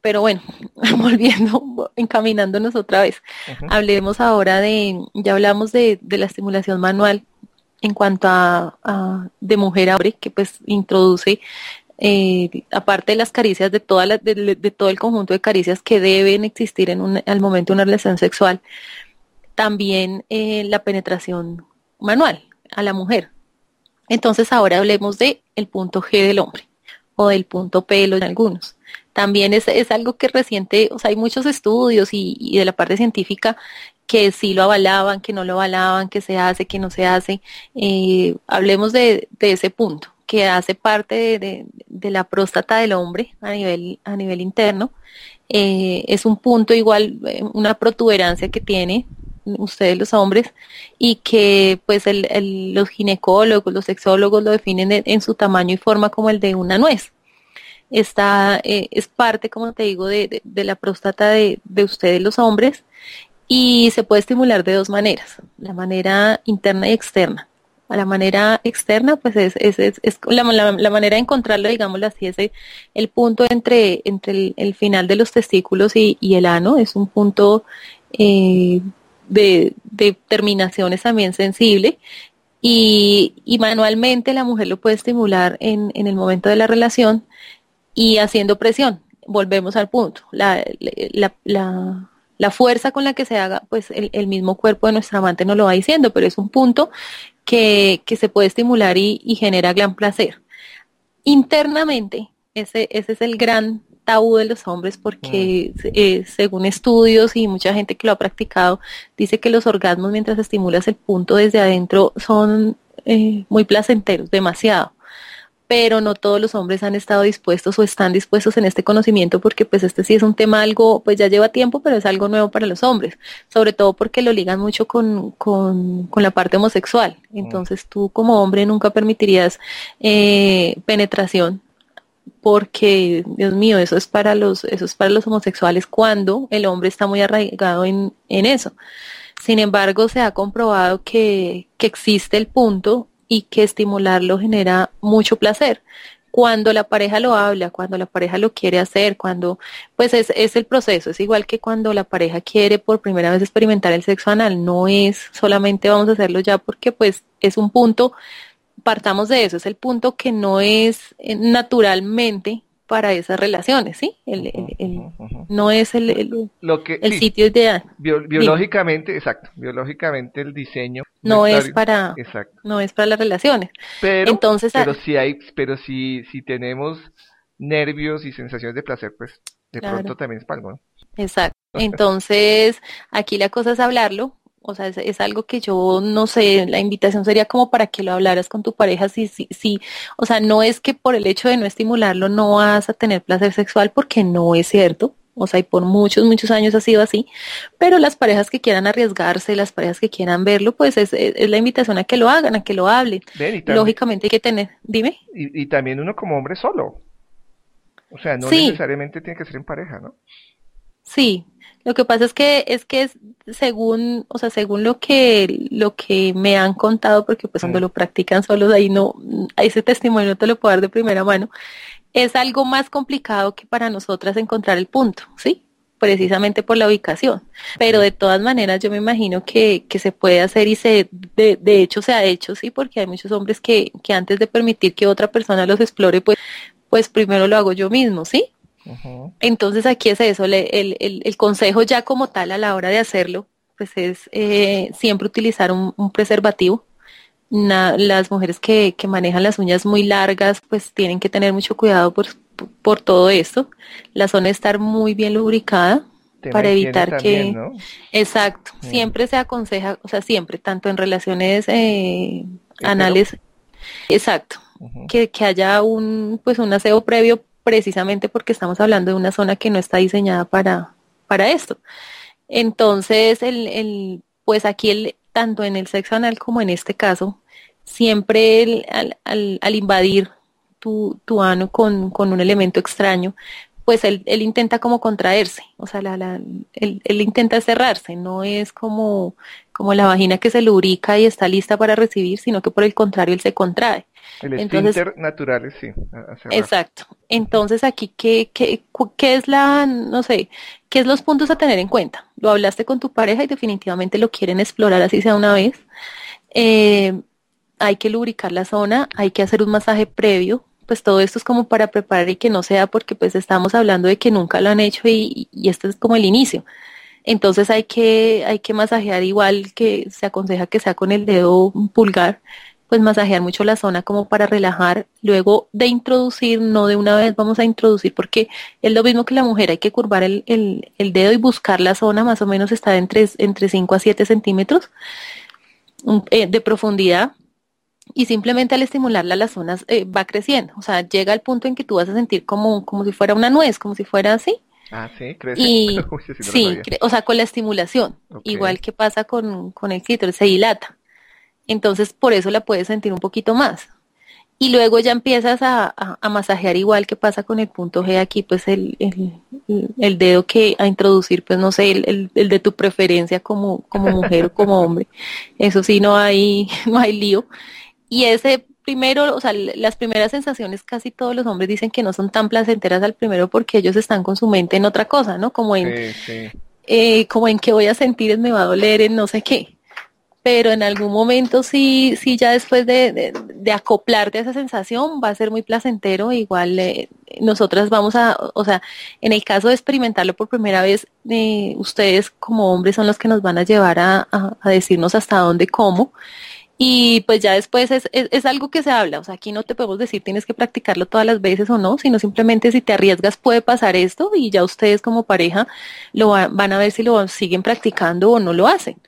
Pero bueno, *laughs* volviendo, encaminándonos otra vez, hablemos ahora de, ya hablamos de, de la estimulación manual en cuanto a, de mujer a hombre, que pues introduce eh, aparte de las caricias, de, toda de, todo el conjunto de caricias que deben existir en un, al momento de una relación sexual, también eh, la penetración manual a la mujer. Entonces ahora hablemos de el punto G del hombre o del punto P de algunos. También es, es algo que reciente, o sea, hay muchos estudios y, de la parte científica que sí lo avalaban, que no lo avalaban, que se hace, que no se hace. Eh, hablemos de, de ese punto que hace parte de, de, la próstata del hombre a nivel, a nivel interno. Eh, es un punto igual, eh, una protuberancia que tiene ustedes los hombres y que pues el, el, los ginecólogos, los sexólogos lo definen en, su tamaño y forma como el de una nuez. Está, eh, es parte, como te digo, de, de la próstata de, de ustedes los hombres y se puede estimular de dos maneras, la manera interna y externa a la manera externa, pues es, es, es, la, la, manera de encontrarlo, digámoslo así, es el, punto entre, entre el, final de los testículos y, y, el ano, es un punto eh, de, de, terminaciones también sensible. Y, y, manualmente la mujer lo puede estimular en, en el momento de la relación y haciendo presión. Volvemos al punto. La, la, la, la fuerza con la que se haga, pues el, el, mismo cuerpo de nuestra amante nos lo va diciendo, pero es un punto que, que se puede estimular y, y, genera gran placer. Internamente, ese, ese es el gran tabú de los hombres porque mm. eh, según estudios y mucha gente que lo ha practicado, dice que los orgasmos mientras estimulas el punto desde adentro son eh, muy placenteros, demasiado pero no todos los hombres han estado dispuestos o están dispuestos en este conocimiento porque pues este sí es un tema algo, pues ya lleva tiempo, pero es algo nuevo para los hombres, sobre todo porque lo ligan mucho con, con, con la parte homosexual. Mm. Entonces tú como hombre nunca permitirías eh, penetración porque, Dios mío, eso es para los, eso es para los homosexuales cuando el hombre está muy arraigado en, en eso. Sin embargo, se ha comprobado que, que existe el punto y que estimularlo genera mucho placer. Cuando la pareja lo habla, cuando la pareja lo quiere hacer, cuando, pues es, es el proceso, es igual que cuando la pareja quiere por primera vez experimentar el sexo anal, no es solamente vamos a hacerlo ya porque pues es un punto, partamos de eso, es el punto que no es eh, naturalmente para esas relaciones, ¿sí? El, no es el, Lo que, sitio ideal. biológicamente, exacto, biológicamente el diseño no, es para no es para las relaciones. Pero, Entonces, pero si hay, pero si, si tenemos nervios y sensaciones de placer, pues de pronto también es para algo, Exacto. Entonces, aquí la cosa es hablarlo, o sea, es, algo que yo no sé, la invitación sería como para que lo hablaras con tu pareja, si, si, si, o sea, no es que por el hecho de no estimularlo no vas a tener placer sexual, porque no es cierto, o sea, y por muchos, muchos años ha sido así, pero las parejas que quieran arriesgarse, las parejas que quieran verlo, pues es, es la invitación a que lo hagan, a que lo hablen. Lógicamente hay que tener, dime. Y, y, también uno como hombre solo. O sea, no necesariamente tiene que ser en pareja, ¿no? Sí, lo que pasa es que es que es según, o sea, según lo que lo que me han contado, porque pues cuando lo practican solos ahí no, ese testimonio no te lo puedo dar de primera mano, es algo más complicado que para nosotras encontrar el punto, ¿sí? precisamente por la ubicación. Pero de todas maneras yo me imagino que, que se puede hacer y se, de, de hecho se ha hecho, sí, porque hay muchos hombres que, que antes de permitir que otra persona los explore, pues, pues primero lo hago yo mismo, ¿sí? Entonces aquí es eso, el, el, el, consejo ya como tal a la hora de hacerlo, pues es eh, siempre utilizar un, preservativo. las mujeres que, que, manejan las uñas muy largas, pues tienen que tener mucho cuidado por, por, todo esto. La zona estar muy bien lubricada para evitar que... Exacto, mm. siempre se aconseja, o sea, siempre, tanto en relaciones eh, anales, exacto, que, que haya un, pues un aseo previo precisamente porque estamos hablando de una zona que no está diseñada para, para esto. Entonces, el, el, pues aquí el, tanto en el sexo anal como en este caso, siempre al, al, al, invadir tu, tu ano con, con, un elemento extraño, pues él, él intenta como contraerse, o sea, la, la, él, él, intenta cerrarse, no es como, como la vagina que se lubrica y está lista para recibir, sino que por el contrario él se contrae. El esfínter natural, sí. Exacto. Entonces aquí, ¿qué, qué, ¿qué es la, no sé, qué es los puntos a tener en cuenta? Lo hablaste con tu pareja y definitivamente lo quieren explorar así sea una vez. Eh, hay que lubricar la zona, hay que hacer un masaje previo, pues todo esto es como para preparar y que no sea porque pues estamos hablando de que nunca lo han hecho y, y este es como el inicio. Entonces hay que, hay que masajear igual que se aconseja que sea con el dedo pulgar, pues masajear mucho la zona como para relajar. Luego de introducir, no de una vez vamos a introducir porque es lo mismo que la mujer, hay que curvar el, el, el dedo y buscar la zona, más o menos está entre, entre 5 a 7 centímetros eh, de profundidad y simplemente al estimularla las zonas eh, va creciendo, o sea, llega al punto en que tú vas a sentir como, como si fuera una nuez, como si fuera así. Ah, sí, crece. Y, *laughs* sí, o sea, con la estimulación, igual que pasa con, con el clítoris, se dilata. Entonces, por eso la puedes sentir un poquito más. Y luego ya empiezas a, a, masajear igual que pasa con el punto G aquí, pues el, el, el dedo que a introducir, pues no sé, el, el, de tu preferencia como, como mujer o como hombre. *laughs* Eso sí, no hay, *laughs* no hay lío. Y ese primero, o sea, las primeras sensaciones casi todos los hombres dicen que no son tan placenteras al primero porque ellos están con su mente en otra cosa, ¿no? Como en, sí, sí. Eh, como en qué voy a sentir, me va a doler, en no sé qué. Pero en algún momento sí, sí ya después de, de, de acoplarte a esa sensación va a ser muy placentero. Igual eh, nosotras vamos a, o sea, en el caso de experimentarlo por primera vez, eh, ustedes como hombres son los que nos van a llevar a, a, a decirnos hasta dónde, cómo y pues ya después es, es, es, algo que se habla, o sea, aquí no te podemos decir tienes que practicarlo todas las veces o no, sino simplemente si te arriesgas puede pasar esto y ya ustedes como pareja lo va, van a ver si lo siguen practicando o no lo hacen.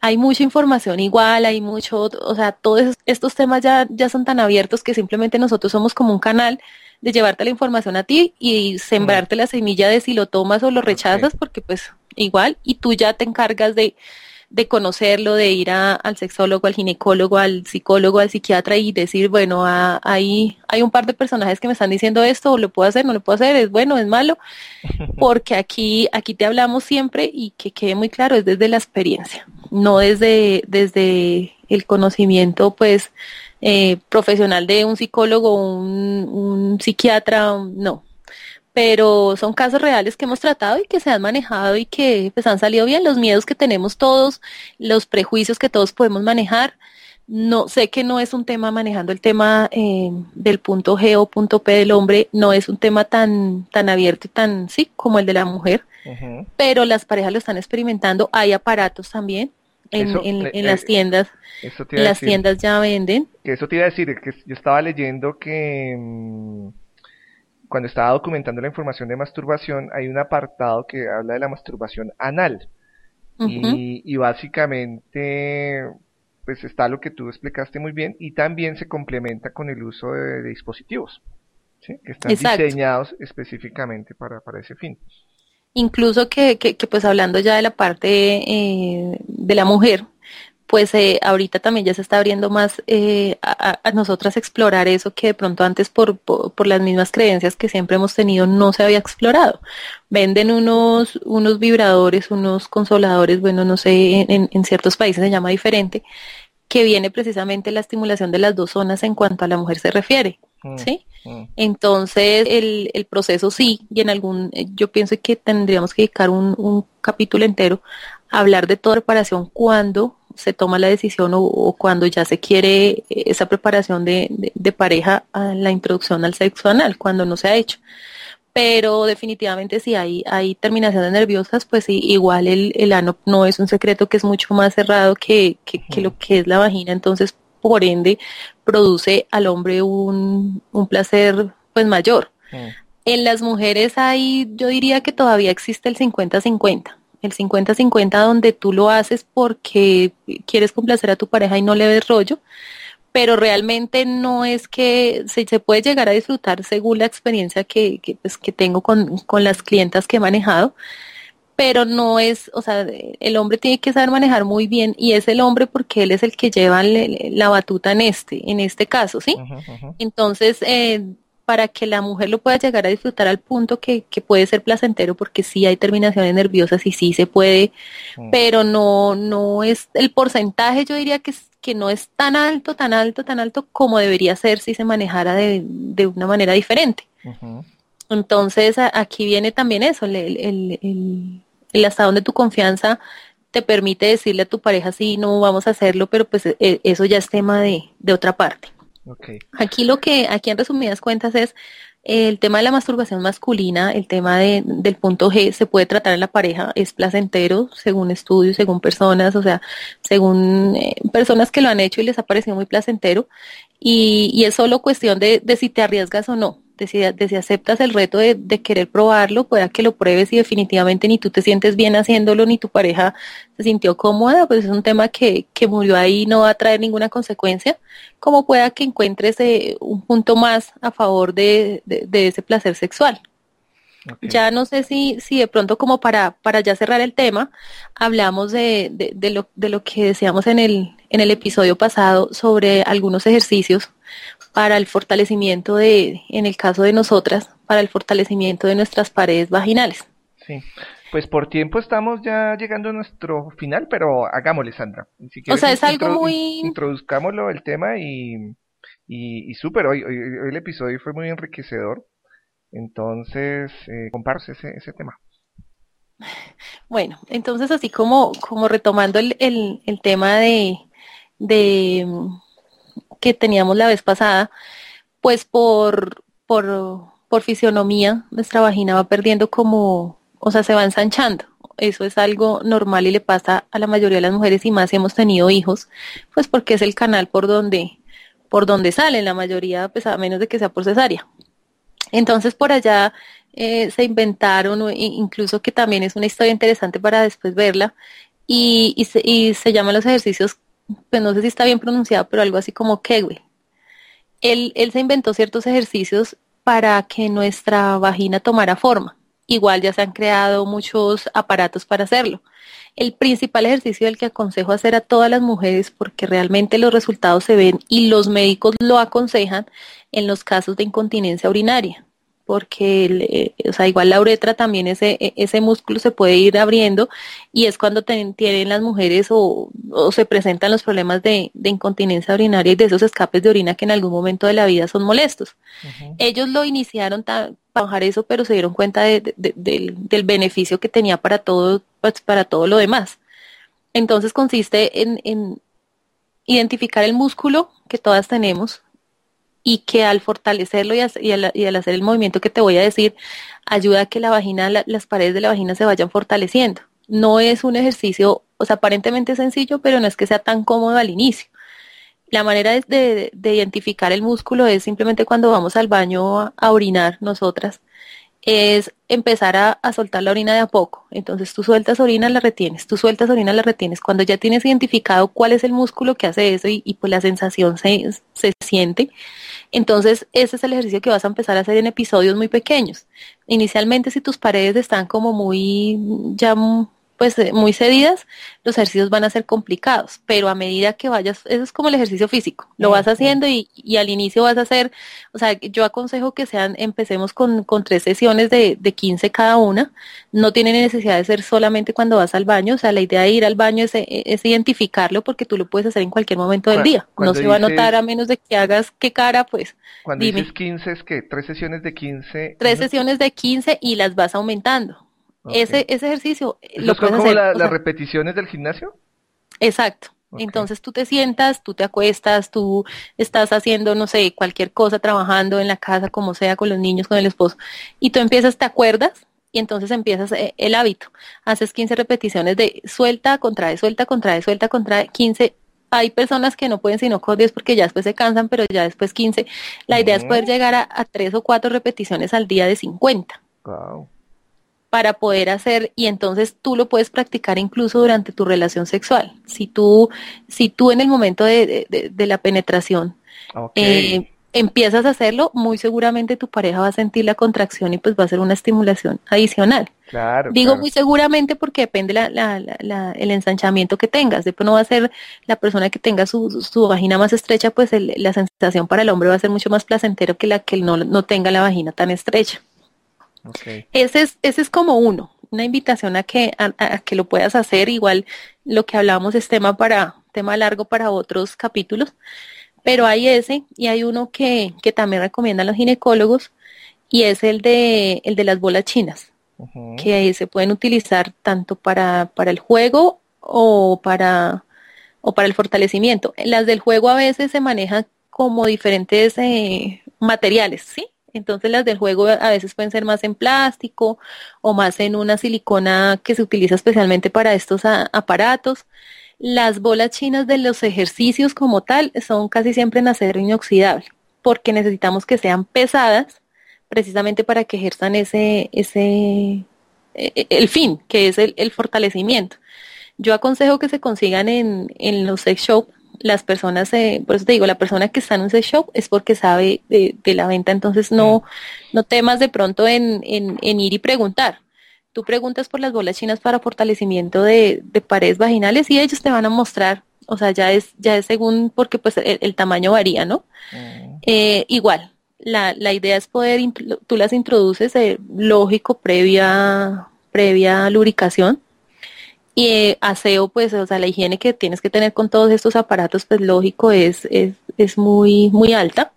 Hay mucha información igual, hay mucho, o sea, todos estos temas ya, ya son tan abiertos que simplemente nosotros somos como un canal de llevarte la información a ti y sembrarte la semilla de si lo tomas o lo rechazas, okay. porque pues igual, y tú ya te encargas de de conocerlo, de ir a, al sexólogo, al ginecólogo, al psicólogo, al psiquiatra y decir, bueno, a, hay, hay un par de personajes que me están diciendo esto, o lo puedo hacer, no lo puedo hacer, es bueno, es malo, *laughs* porque aquí, aquí te hablamos siempre y que quede muy claro, es desde la experiencia, no desde, desde el conocimiento, pues, eh, profesional de un psicólogo, un, un psiquiatra, no, pero son casos reales que hemos tratado y que se han manejado y que pues han salido bien, los miedos que tenemos todos, los prejuicios que todos podemos manejar. No sé que no es un tema manejando el tema eh, del punto G o punto P del hombre, no es un tema tan tan abierto y tan sí como el de la mujer, uh -huh. pero las parejas lo están experimentando. Hay aparatos también en, eso, en, en eh, las tiendas. en las decir, tiendas ya venden. Eso te iba a decir, que yo estaba leyendo que mmm cuando estaba documentando la información de masturbación, hay un apartado que habla de la masturbación anal. Uh -huh. y, y, básicamente, pues está lo que tú explicaste muy bien y también se complementa con el uso de, de dispositivos, ¿sí? que están Exacto. diseñados específicamente para, para ese fin. Incluso que, que, que, pues hablando ya de la parte eh, de la mujer, pues eh, ahorita también ya se está abriendo más eh, a, a, nosotras explorar eso que de pronto antes por, por, por, las mismas creencias que siempre hemos tenido no se había explorado. Venden unos, unos vibradores, unos consoladores, bueno, no sé, en, en ciertos países se llama diferente, que viene precisamente la estimulación de las dos zonas en cuanto a la mujer se refiere. Mm, ¿Sí? Mm. Entonces, el, el proceso sí, y en algún, yo pienso que tendríamos que dedicar un, un capítulo entero a hablar de toda reparación cuando se toma la decisión o, o, cuando ya se quiere esa preparación de, de, de, pareja a la introducción al sexo anal, cuando no se ha hecho. Pero definitivamente si hay, hay terminaciones nerviosas, pues sí, igual el, el ano no es un secreto que es mucho más cerrado que, que, que lo que es la vagina, entonces por ende produce al hombre un, un placer pues mayor. Mm. En las mujeres hay, yo diría que todavía existe el 50-50 el 50-50 donde tú lo haces porque quieres complacer a tu pareja y no le ves rollo, pero realmente no es que se, se puede llegar a disfrutar según la experiencia que, que, pues, que tengo con, con las clientas que he manejado, pero no es, o sea, el hombre tiene que saber manejar muy bien y es el hombre porque él es el que lleva la batuta en este, en este caso, ¿sí? Uh -huh, uh -huh. Entonces, eh, para que la mujer lo pueda llegar a disfrutar al punto que, que puede ser placentero, porque sí hay terminaciones nerviosas y sí se puede, mm. pero no, no es el porcentaje, yo diría que, que no es tan alto, tan alto, tan alto como debería ser si se manejara de, de una manera diferente. Entonces aquí viene también eso, el, el, el, el hasta donde tu confianza te permite decirle a tu pareja sí, no vamos a hacerlo, pero pues e, eso ya es tema de, de otra parte. Aquí lo que, aquí en resumidas cuentas es el tema de la masturbación masculina, el tema de, del punto G se puede tratar en la pareja, es placentero según estudios, según personas, o sea, según eh, personas que lo han hecho y les ha parecido muy placentero y, y es solo cuestión de, de si te arriesgas o no de si, aceptas el reto de, querer probarlo, pueda que lo pruebes y definitivamente ni tú te sientes bien haciéndolo, ni tu pareja se sintió cómoda, pues es un tema que, que murió ahí no va a traer ninguna consecuencia, como pueda que encuentres eh, un punto más a favor de, de, ese placer sexual. Ya no sé si, si de pronto como para, para ya cerrar el tema, hablamos de, de, de, lo, de lo que decíamos en el, en el episodio pasado sobre algunos ejercicios para el fortalecimiento de, en el caso de nosotras, para el fortalecimiento de nuestras paredes vaginales. Sí, pues por tiempo estamos ya llegando a nuestro final, pero hagámosle, Sandra. o sea, es algo muy... Introduzcámoslo el tema y, y, súper, hoy, hoy, el episodio fue muy enriquecedor, entonces eh, ese, ese tema. *laughs* Bueno, entonces así como, como retomando el, el, el tema de, de que teníamos la vez pasada, pues por, por, por fisionomía nuestra vagina va perdiendo como, o sea, se va ensanchando. Eso es algo normal y le pasa a la mayoría de las mujeres y más si hemos tenido hijos, pues porque es el canal por donde, por donde salen la mayoría, pues a menos de que sea por cesárea. Entonces por allá eh, se inventaron, incluso que también es una historia interesante para después verla, y, y, se, y se llaman los ejercicios pues no sé si está bien pronunciado, pero algo así como Kegel. Él, él se inventó ciertos ejercicios para que nuestra vagina tomara forma. Igual ya se han creado muchos aparatos para hacerlo. El principal ejercicio del que aconsejo hacer a todas las mujeres, porque realmente los resultados se ven y los médicos lo aconsejan en los casos de incontinencia urinaria porque eh, o sea, igual la uretra también ese, e, ese músculo se puede ir abriendo y es cuando tienen las mujeres o, se presentan los problemas de, incontinencia urinaria y de esos escapes de orina que en algún momento de la vida son molestos. Ellos lo iniciaron para bajar eso, pero se dieron cuenta del, del, beneficio que tenía para todo, pues, para todo lo demás. Entonces consiste en, en identificar el músculo que todas tenemos, y que al fortalecerlo y, al, hacer el movimiento que te voy a decir, ayuda a que la vagina, las paredes de la vagina se vayan fortaleciendo. No es un ejercicio, o sea, aparentemente sencillo, pero no es que sea tan cómodo al inicio. La manera de, identificar el músculo es simplemente cuando vamos al baño a orinar nosotras, es empezar a, soltar la orina de a poco. Entonces tú sueltas orina, la retienes, tú sueltas orina, la retienes. Cuando ya tienes identificado cuál es el músculo que hace eso y, pues la sensación se, se siente, entonces ese es el ejercicio que vas a empezar a hacer en episodios muy pequeños. Inicialmente si tus paredes están como muy ya pues eh, muy cedidas, los ejercicios van a ser complicados, pero a medida que vayas, eso es como el ejercicio físico, lo vas haciendo y, y al inicio vas a hacer, o sea, yo aconsejo que sean, empecemos con, con tres sesiones de, de 15 cada una, no tiene necesidad de ser solamente cuando vas al baño, o sea, la idea de ir al baño es, es identificarlo porque tú lo puedes hacer en cualquier momento del día, no se va a notar a menos de que hagas qué cara, pues. Cuando dices 15 es que tres sesiones de 15. Tres sesiones de 15 y las vas aumentando. Ese, ese ejercicio lo puedes como las repeticiones del gimnasio? Exacto. Entonces tú te sientas, tú te acuestas, tú estás haciendo, no sé, cualquier cosa, trabajando en la casa, como sea, con los niños, con el esposo, y tú empiezas, te acuerdas, y entonces empiezas eh, el hábito. Haces 15 repeticiones de suelta, contrae, suelta, contrae, suelta, contrae, 15. Hay personas que no pueden sino con 10 porque ya después se cansan, pero ya después 15. La idea es poder llegar a, a 3 o 4 repeticiones al día de 50. Wow para poder hacer y entonces tú lo puedes practicar incluso durante tu relación sexual. Si tú, si tú en el momento de, de, la penetración eh, empiezas a hacerlo, muy seguramente tu pareja va a sentir la contracción y pues va a ser una estimulación adicional. Claro. Digo muy seguramente porque depende la, la, la, el ensanchamiento que tengas. Después no va a ser la persona que tenga su, su vagina más estrecha, pues la sensación para el hombre va a ser mucho más placentero que la que no, no tenga la vagina tan estrecha. Okay. Ese, es, ese es como uno, una invitación a que, a, que lo puedas hacer. Igual lo que hablamos es tema para, tema largo para otros capítulos pero hay ese y hay uno que, que también recomiendan los ginecólogos y es el de, el de las bolas chinas, que se pueden utilizar tanto para, para el juego o para, o para el fortalecimiento. Las del juego a veces se manejan como diferentes eh, materiales, ¿sí? Entonces las del juego a veces pueden ser más en plástico o más en una silicona que se utiliza especialmente para estos aparatos. Las bolas chinas de los ejercicios como tal son casi siempre en acero inoxidable, porque necesitamos que sean pesadas precisamente para que ejerzan ese, ese, e, e, el fin, que es el, fortalecimiento. Yo aconsejo que se consigan en, en los sex shop las personas, eh, por eso te digo, la persona que está en un sex shop es porque sabe de, la venta, entonces no, no temas de pronto en, en, en, ir y preguntar tú preguntas por las bolas chinas para fortalecimiento de, paredes vaginales y ellos te van a mostrar, o sea, ya es, ya es según, porque pues el, tamaño varía, ¿no? Mm. Eh, igual, la, la, idea es poder, tú las introduces, eh, lógico, previa, previa lubricación. Y eh, aseo, pues, o sea, la higiene que tienes que tener con todos estos aparatos, pues lógico, es, es, es muy, muy alta.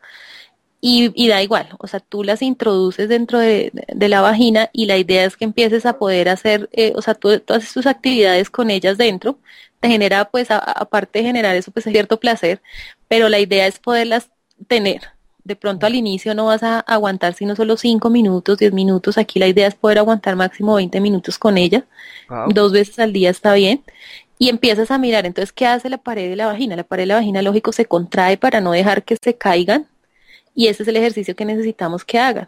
Y, da igual, o sea, tú las introduces dentro de, la vagina y la idea es que empieces a poder hacer, eh, o sea, todas tus actividades con ellas dentro, te genera, pues, aparte de generar eso, pues, cierto placer, pero la idea es poderlas tener. De pronto al inicio no vas a aguantar sino solo 5 minutos, 10 minutos, aquí la idea es poder aguantar máximo 20 minutos con ella, dos veces al día está bien, y empiezas a mirar, entonces, ¿qué hace la pared de la vagina? La pared de la vagina, lógico, se contrae para no dejar que se caigan, y ese es el ejercicio que necesitamos que hagan.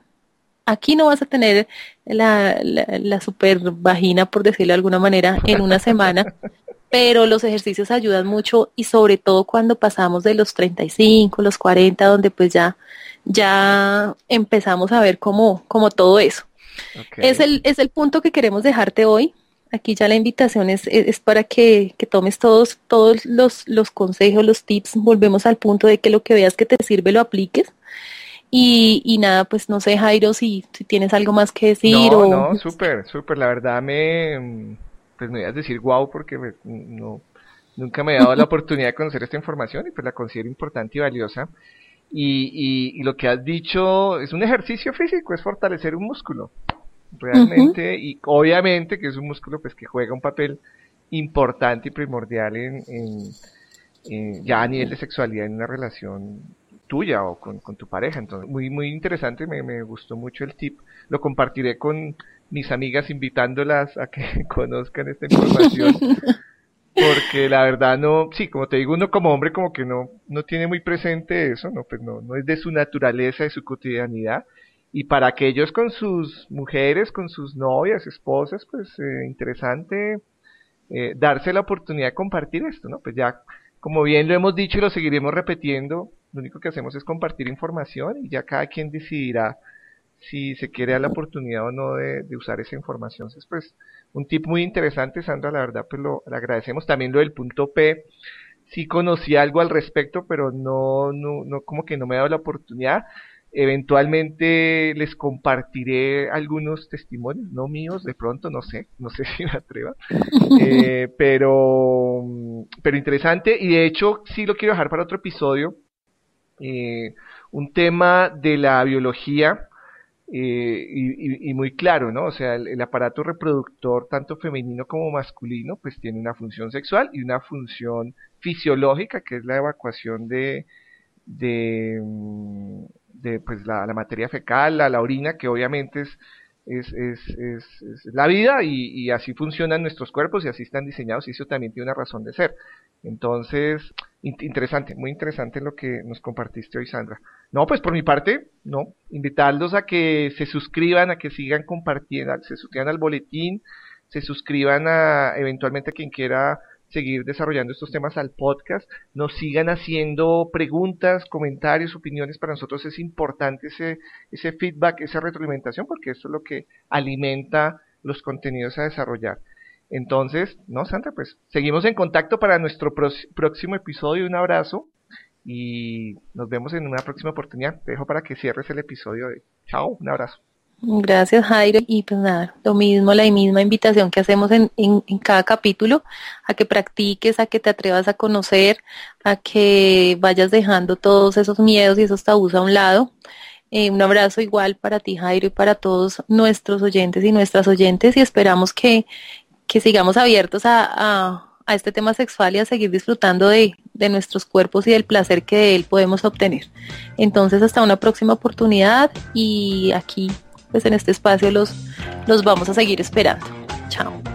Aquí no vas a tener la, la, super vagina, por decirlo de alguna manera, en una semana, *laughs* pero los ejercicios ayudan mucho y sobre todo cuando pasamos de los 35, los 40, donde pues ya, ya empezamos a ver como, como todo eso. Es, el, es el punto que queremos dejarte hoy. Aquí ya la invitación es, es, para que, que, tomes todos, todos los, los consejos, los tips. Volvemos al punto de que lo que veas que te sirve lo apliques y, y nada, pues no sé, Jairo, si, si tienes algo más que decir. No, o... no, súper, súper. La verdad me, pues me voy a decir wow porque no, nunca me he dado la *laughs* oportunidad de conocer esta información y pues la considero importante y valiosa. Y, y, lo que has dicho es un ejercicio físico, es fortalecer un músculo. Realmente, y obviamente que es un músculo pues que juega un papel importante y primordial en, en ya a nivel de sexualidad en una relación tuya o con, tu pareja. Entonces, muy, muy interesante, me, me gustó mucho el tip. Lo compartiré con mis amigas invitándolas a que *laughs* conozcan esta información. *laughs* Porque la verdad no, sí, como te digo, uno como hombre como que no, no tiene muy presente eso, no, pues no, no es de su naturaleza, de su cotidianidad. Y para aquellos con sus mujeres, con sus novias, esposas, pues eh, interesante eh, darse la oportunidad de compartir esto, ¿no? Pues ya, como bien lo hemos dicho y lo seguiremos repitiendo, lo único que hacemos es compartir información y ya cada quien decidirá si se quiere dar la oportunidad o no de, usar esa información. Entonces, pues, un tip muy interesante, Sandra, la verdad, pues lo le agradecemos. También lo del punto P, sí conocí algo al respecto, pero no, no, no, como que no me he dado la oportunidad. Eventualmente les compartiré algunos testimonios, no míos, de pronto, no sé, no sé *laughs* si me atreva, eh, *laughs* pero, pero interesante y de hecho sí lo quiero dejar para otro episodio eh, un tema de la biología eh, y, muy claro, ¿no? O sea, el, aparato reproductor, tanto femenino como masculino, pues tiene una función sexual y una función fisiológica, que es la evacuación de, de, mm, pues la, materia fecal, la, la orina, que obviamente es es, es, es, la vida y, y, así funcionan nuestros cuerpos y así están diseñados y eso también tiene una razón de ser. Entonces, interesante, muy interesante lo que nos compartiste hoy, Sandra. No, pues por mi parte, no, invitarlos a que se suscriban, a que sigan compartiendo, se suscriban al boletín, se suscriban a eventualmente a quien quiera seguir desarrollando estos temas al podcast, nos sigan haciendo preguntas, comentarios, opiniones. Para nosotros es importante ese, ese feedback, esa retroalimentación, porque eso es lo que alimenta los contenidos a desarrollar. Entonces, no, Sandra, pues seguimos en contacto para nuestro próximo episodio. Un abrazo y nos vemos en una próxima oportunidad. Te dejo para que cierres el episodio. De... Chao, un abrazo. Gracias Jairo y pues nada, lo mismo, la misma invitación que hacemos en, en, cada capítulo, a que practiques, a que te atrevas a conocer, a que vayas dejando todos esos miedos y esos tabús a un lado. Eh, un abrazo igual para ti Jairo y para todos nuestros oyentes y nuestras oyentes y esperamos que, que sigamos abiertos a, a, este tema sexual y a seguir disfrutando de, de nuestros cuerpos y del placer que de él podemos obtener. Entonces hasta una próxima oportunidad y aquí pues en este espacio los, los vamos a seguir esperando. Chao.